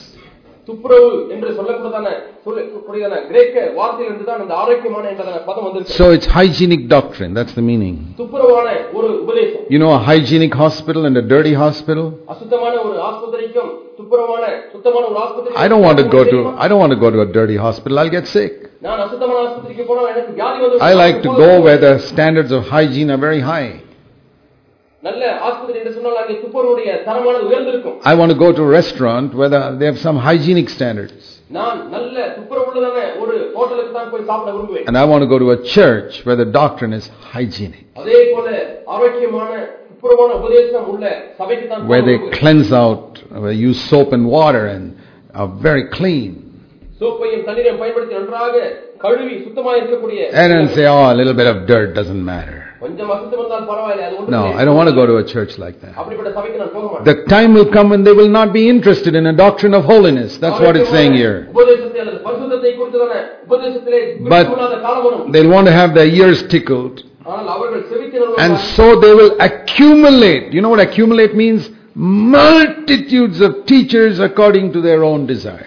S2: துப்புரவு என்று சொல்லக்கூடியதான சொல்லக்கூடியதான கிரேக்க வார்த்தையிலிருந்து தான் அந்த ஆரோக்கியமான என்றதான பதம் வந்திருக்கு
S1: So it's hygienic doctrine, that's the meaning.
S2: துப்புரவான ஒரு உபதேசம்
S1: You know a hygienic hospital and a dirty hospital?
S2: அசுத்தமான ஒரு ஆஸ்பத்திரிக்கும் துப்புரவான சுத்தமான ஒரு ஆஸ்பத்திரி
S1: I don't want to go to I don't want to go to a dirty hospital, I'll get sick.
S2: நான் அசுத்தமான ஆஸ்பத்திரிக்கு போனா எனக்கு வியாதி வந்து
S1: I like to go where the standards of hygiene are very high.
S2: நல்ல ஆஸ்பத்திரி என்று சொன்னால் அங்கே துப்புரவுடைய தரமானது உயர்ந்திருக்கும்
S1: I want to go to a restaurant where the, they have some hygienic standards.
S2: நான் நல்ல துப்புரவுள்ளதான ஒரு ஹோட்டலுக்கு தான் போய் சாப்பிட விரும்புவேன்
S1: And I want to go to a church where the doctrine is hygienic,
S2: அதே போல ஆரோக்கியமான துப்புரவான உபதேசம் உள்ள சபைக்கு தான் போக
S1: where they
S2: விரும்புவேன்.
S1: cleanse out, where they use soap and water and are very clean.
S2: சோப்பையும் தண்ணீரையும் பயன்படுத்தி நன்றாக கழுவி சுத்தமா இருக்கக்கூடிய
S1: And then say, oh, a little bit of dirt doesn't matter. No, I don't want to go to a church like that. The time will come when they will not be interested in a doctrine of holiness. That's what it's saying here. But they'll want to have their ears tickled. And so they will accumulate. You know what accumulate means? Multitudes of teachers according to their own desire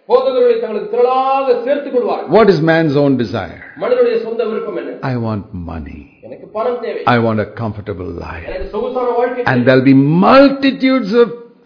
S2: தங்கள் சுய இச்சைகளுக்கு ஏற்ற போதகர்களை தங்களுக்கு திரளாக சேர்த்துக் கொள்வார்கள்
S1: What is man's own desire?
S2: மனிதனுடைய சொந்த விருப்பம் என்ன
S1: I want money.
S2: எனக்கு பணம் தேவை
S1: I want a comfortable life.
S2: எனக்கு சொகுசான வாழ்க்கை
S1: And
S2: தேவை.
S1: there'll be multitudes of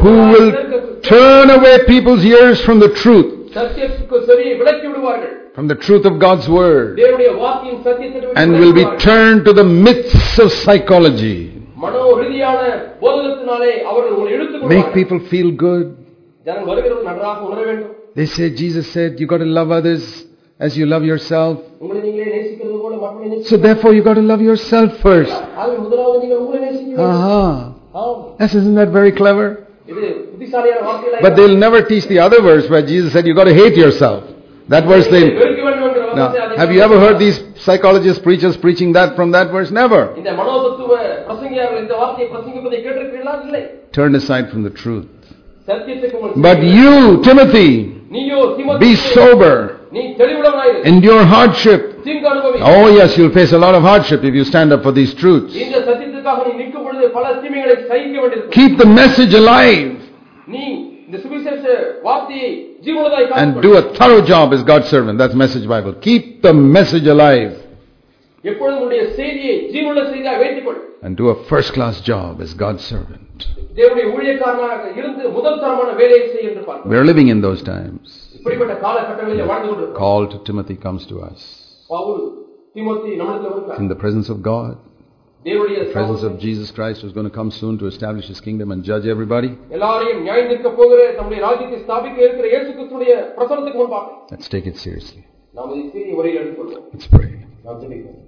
S1: who will turn away people's ears from the truth from the truth of God's word and will be turned to the myths of psychology. Make people feel good. They say, Jesus said, you got to love others as you love yourself. So therefore, you got to love yourself first. uh
S2: uh-huh.
S1: Yes, isn't that very clever? But they'll never teach the other verse where Jesus said, You've got to hate yourself. That verse they. Now, have you ever heard these psychologists, preachers preaching that from that verse? Never. Turn aside from the truth. But you, Timothy, be sober. Endure hardship. Oh, yes, you'll face a lot of hardship if you stand up for these truths.
S2: இந்த சத்தியத்துக்காக நீ நிற்கும் பொழுது பல தீமைகளை சகிக்க வேண்டியிருக்கும்
S1: Keep the message alive
S2: நீ இந்த சுவிசேஷ வார்த்தையை ஜீவனதாய்
S1: and
S2: காத்துக்கொள்.
S1: do a thorough job as God's servant. That's Message Bible. Keep the message alive
S2: எப்பொழுதும் உன்னுடைய செய்தியை ஜீவனுள்ள செய்தியாக வைத்துக்கொள்
S1: and do a first class job as God's servant.
S2: தேவனுடைய ஊழியக்காரனாக இருந்து முதல் தரமான வேலையை செய் என்று பார்க்கிறோம்
S1: We're living in those times.
S2: இப்படிப்பட்ட காலகட்டங்களில் வாழ்ந்து கொண்டிருக்கிறோம்
S1: Call to Timothy comes to us.
S2: Pavul Timothy நம்மிடத்தில் இருக்கிறார்
S1: in the presence of God,
S2: தேவனுடைய
S1: the presence of Jesus Christ who's going to come soon to establish his kingdom and judge everybody.
S2: எல்லாரையும் நியாயம் நிற்க போகிற நம்முடைய ராஜ்யத்தை ஸ்தாபிக்க இருக்கிற இயேசு கிறிஸ்துடைய பிரசனத்துக்கு முன்பாக
S1: Let's take it seriously.
S2: நாம் இதை சீரிய முறையில் எடுத்துக்கொள்வோம்
S1: Let's pray.
S2: நாம் ஜெபிப்போம்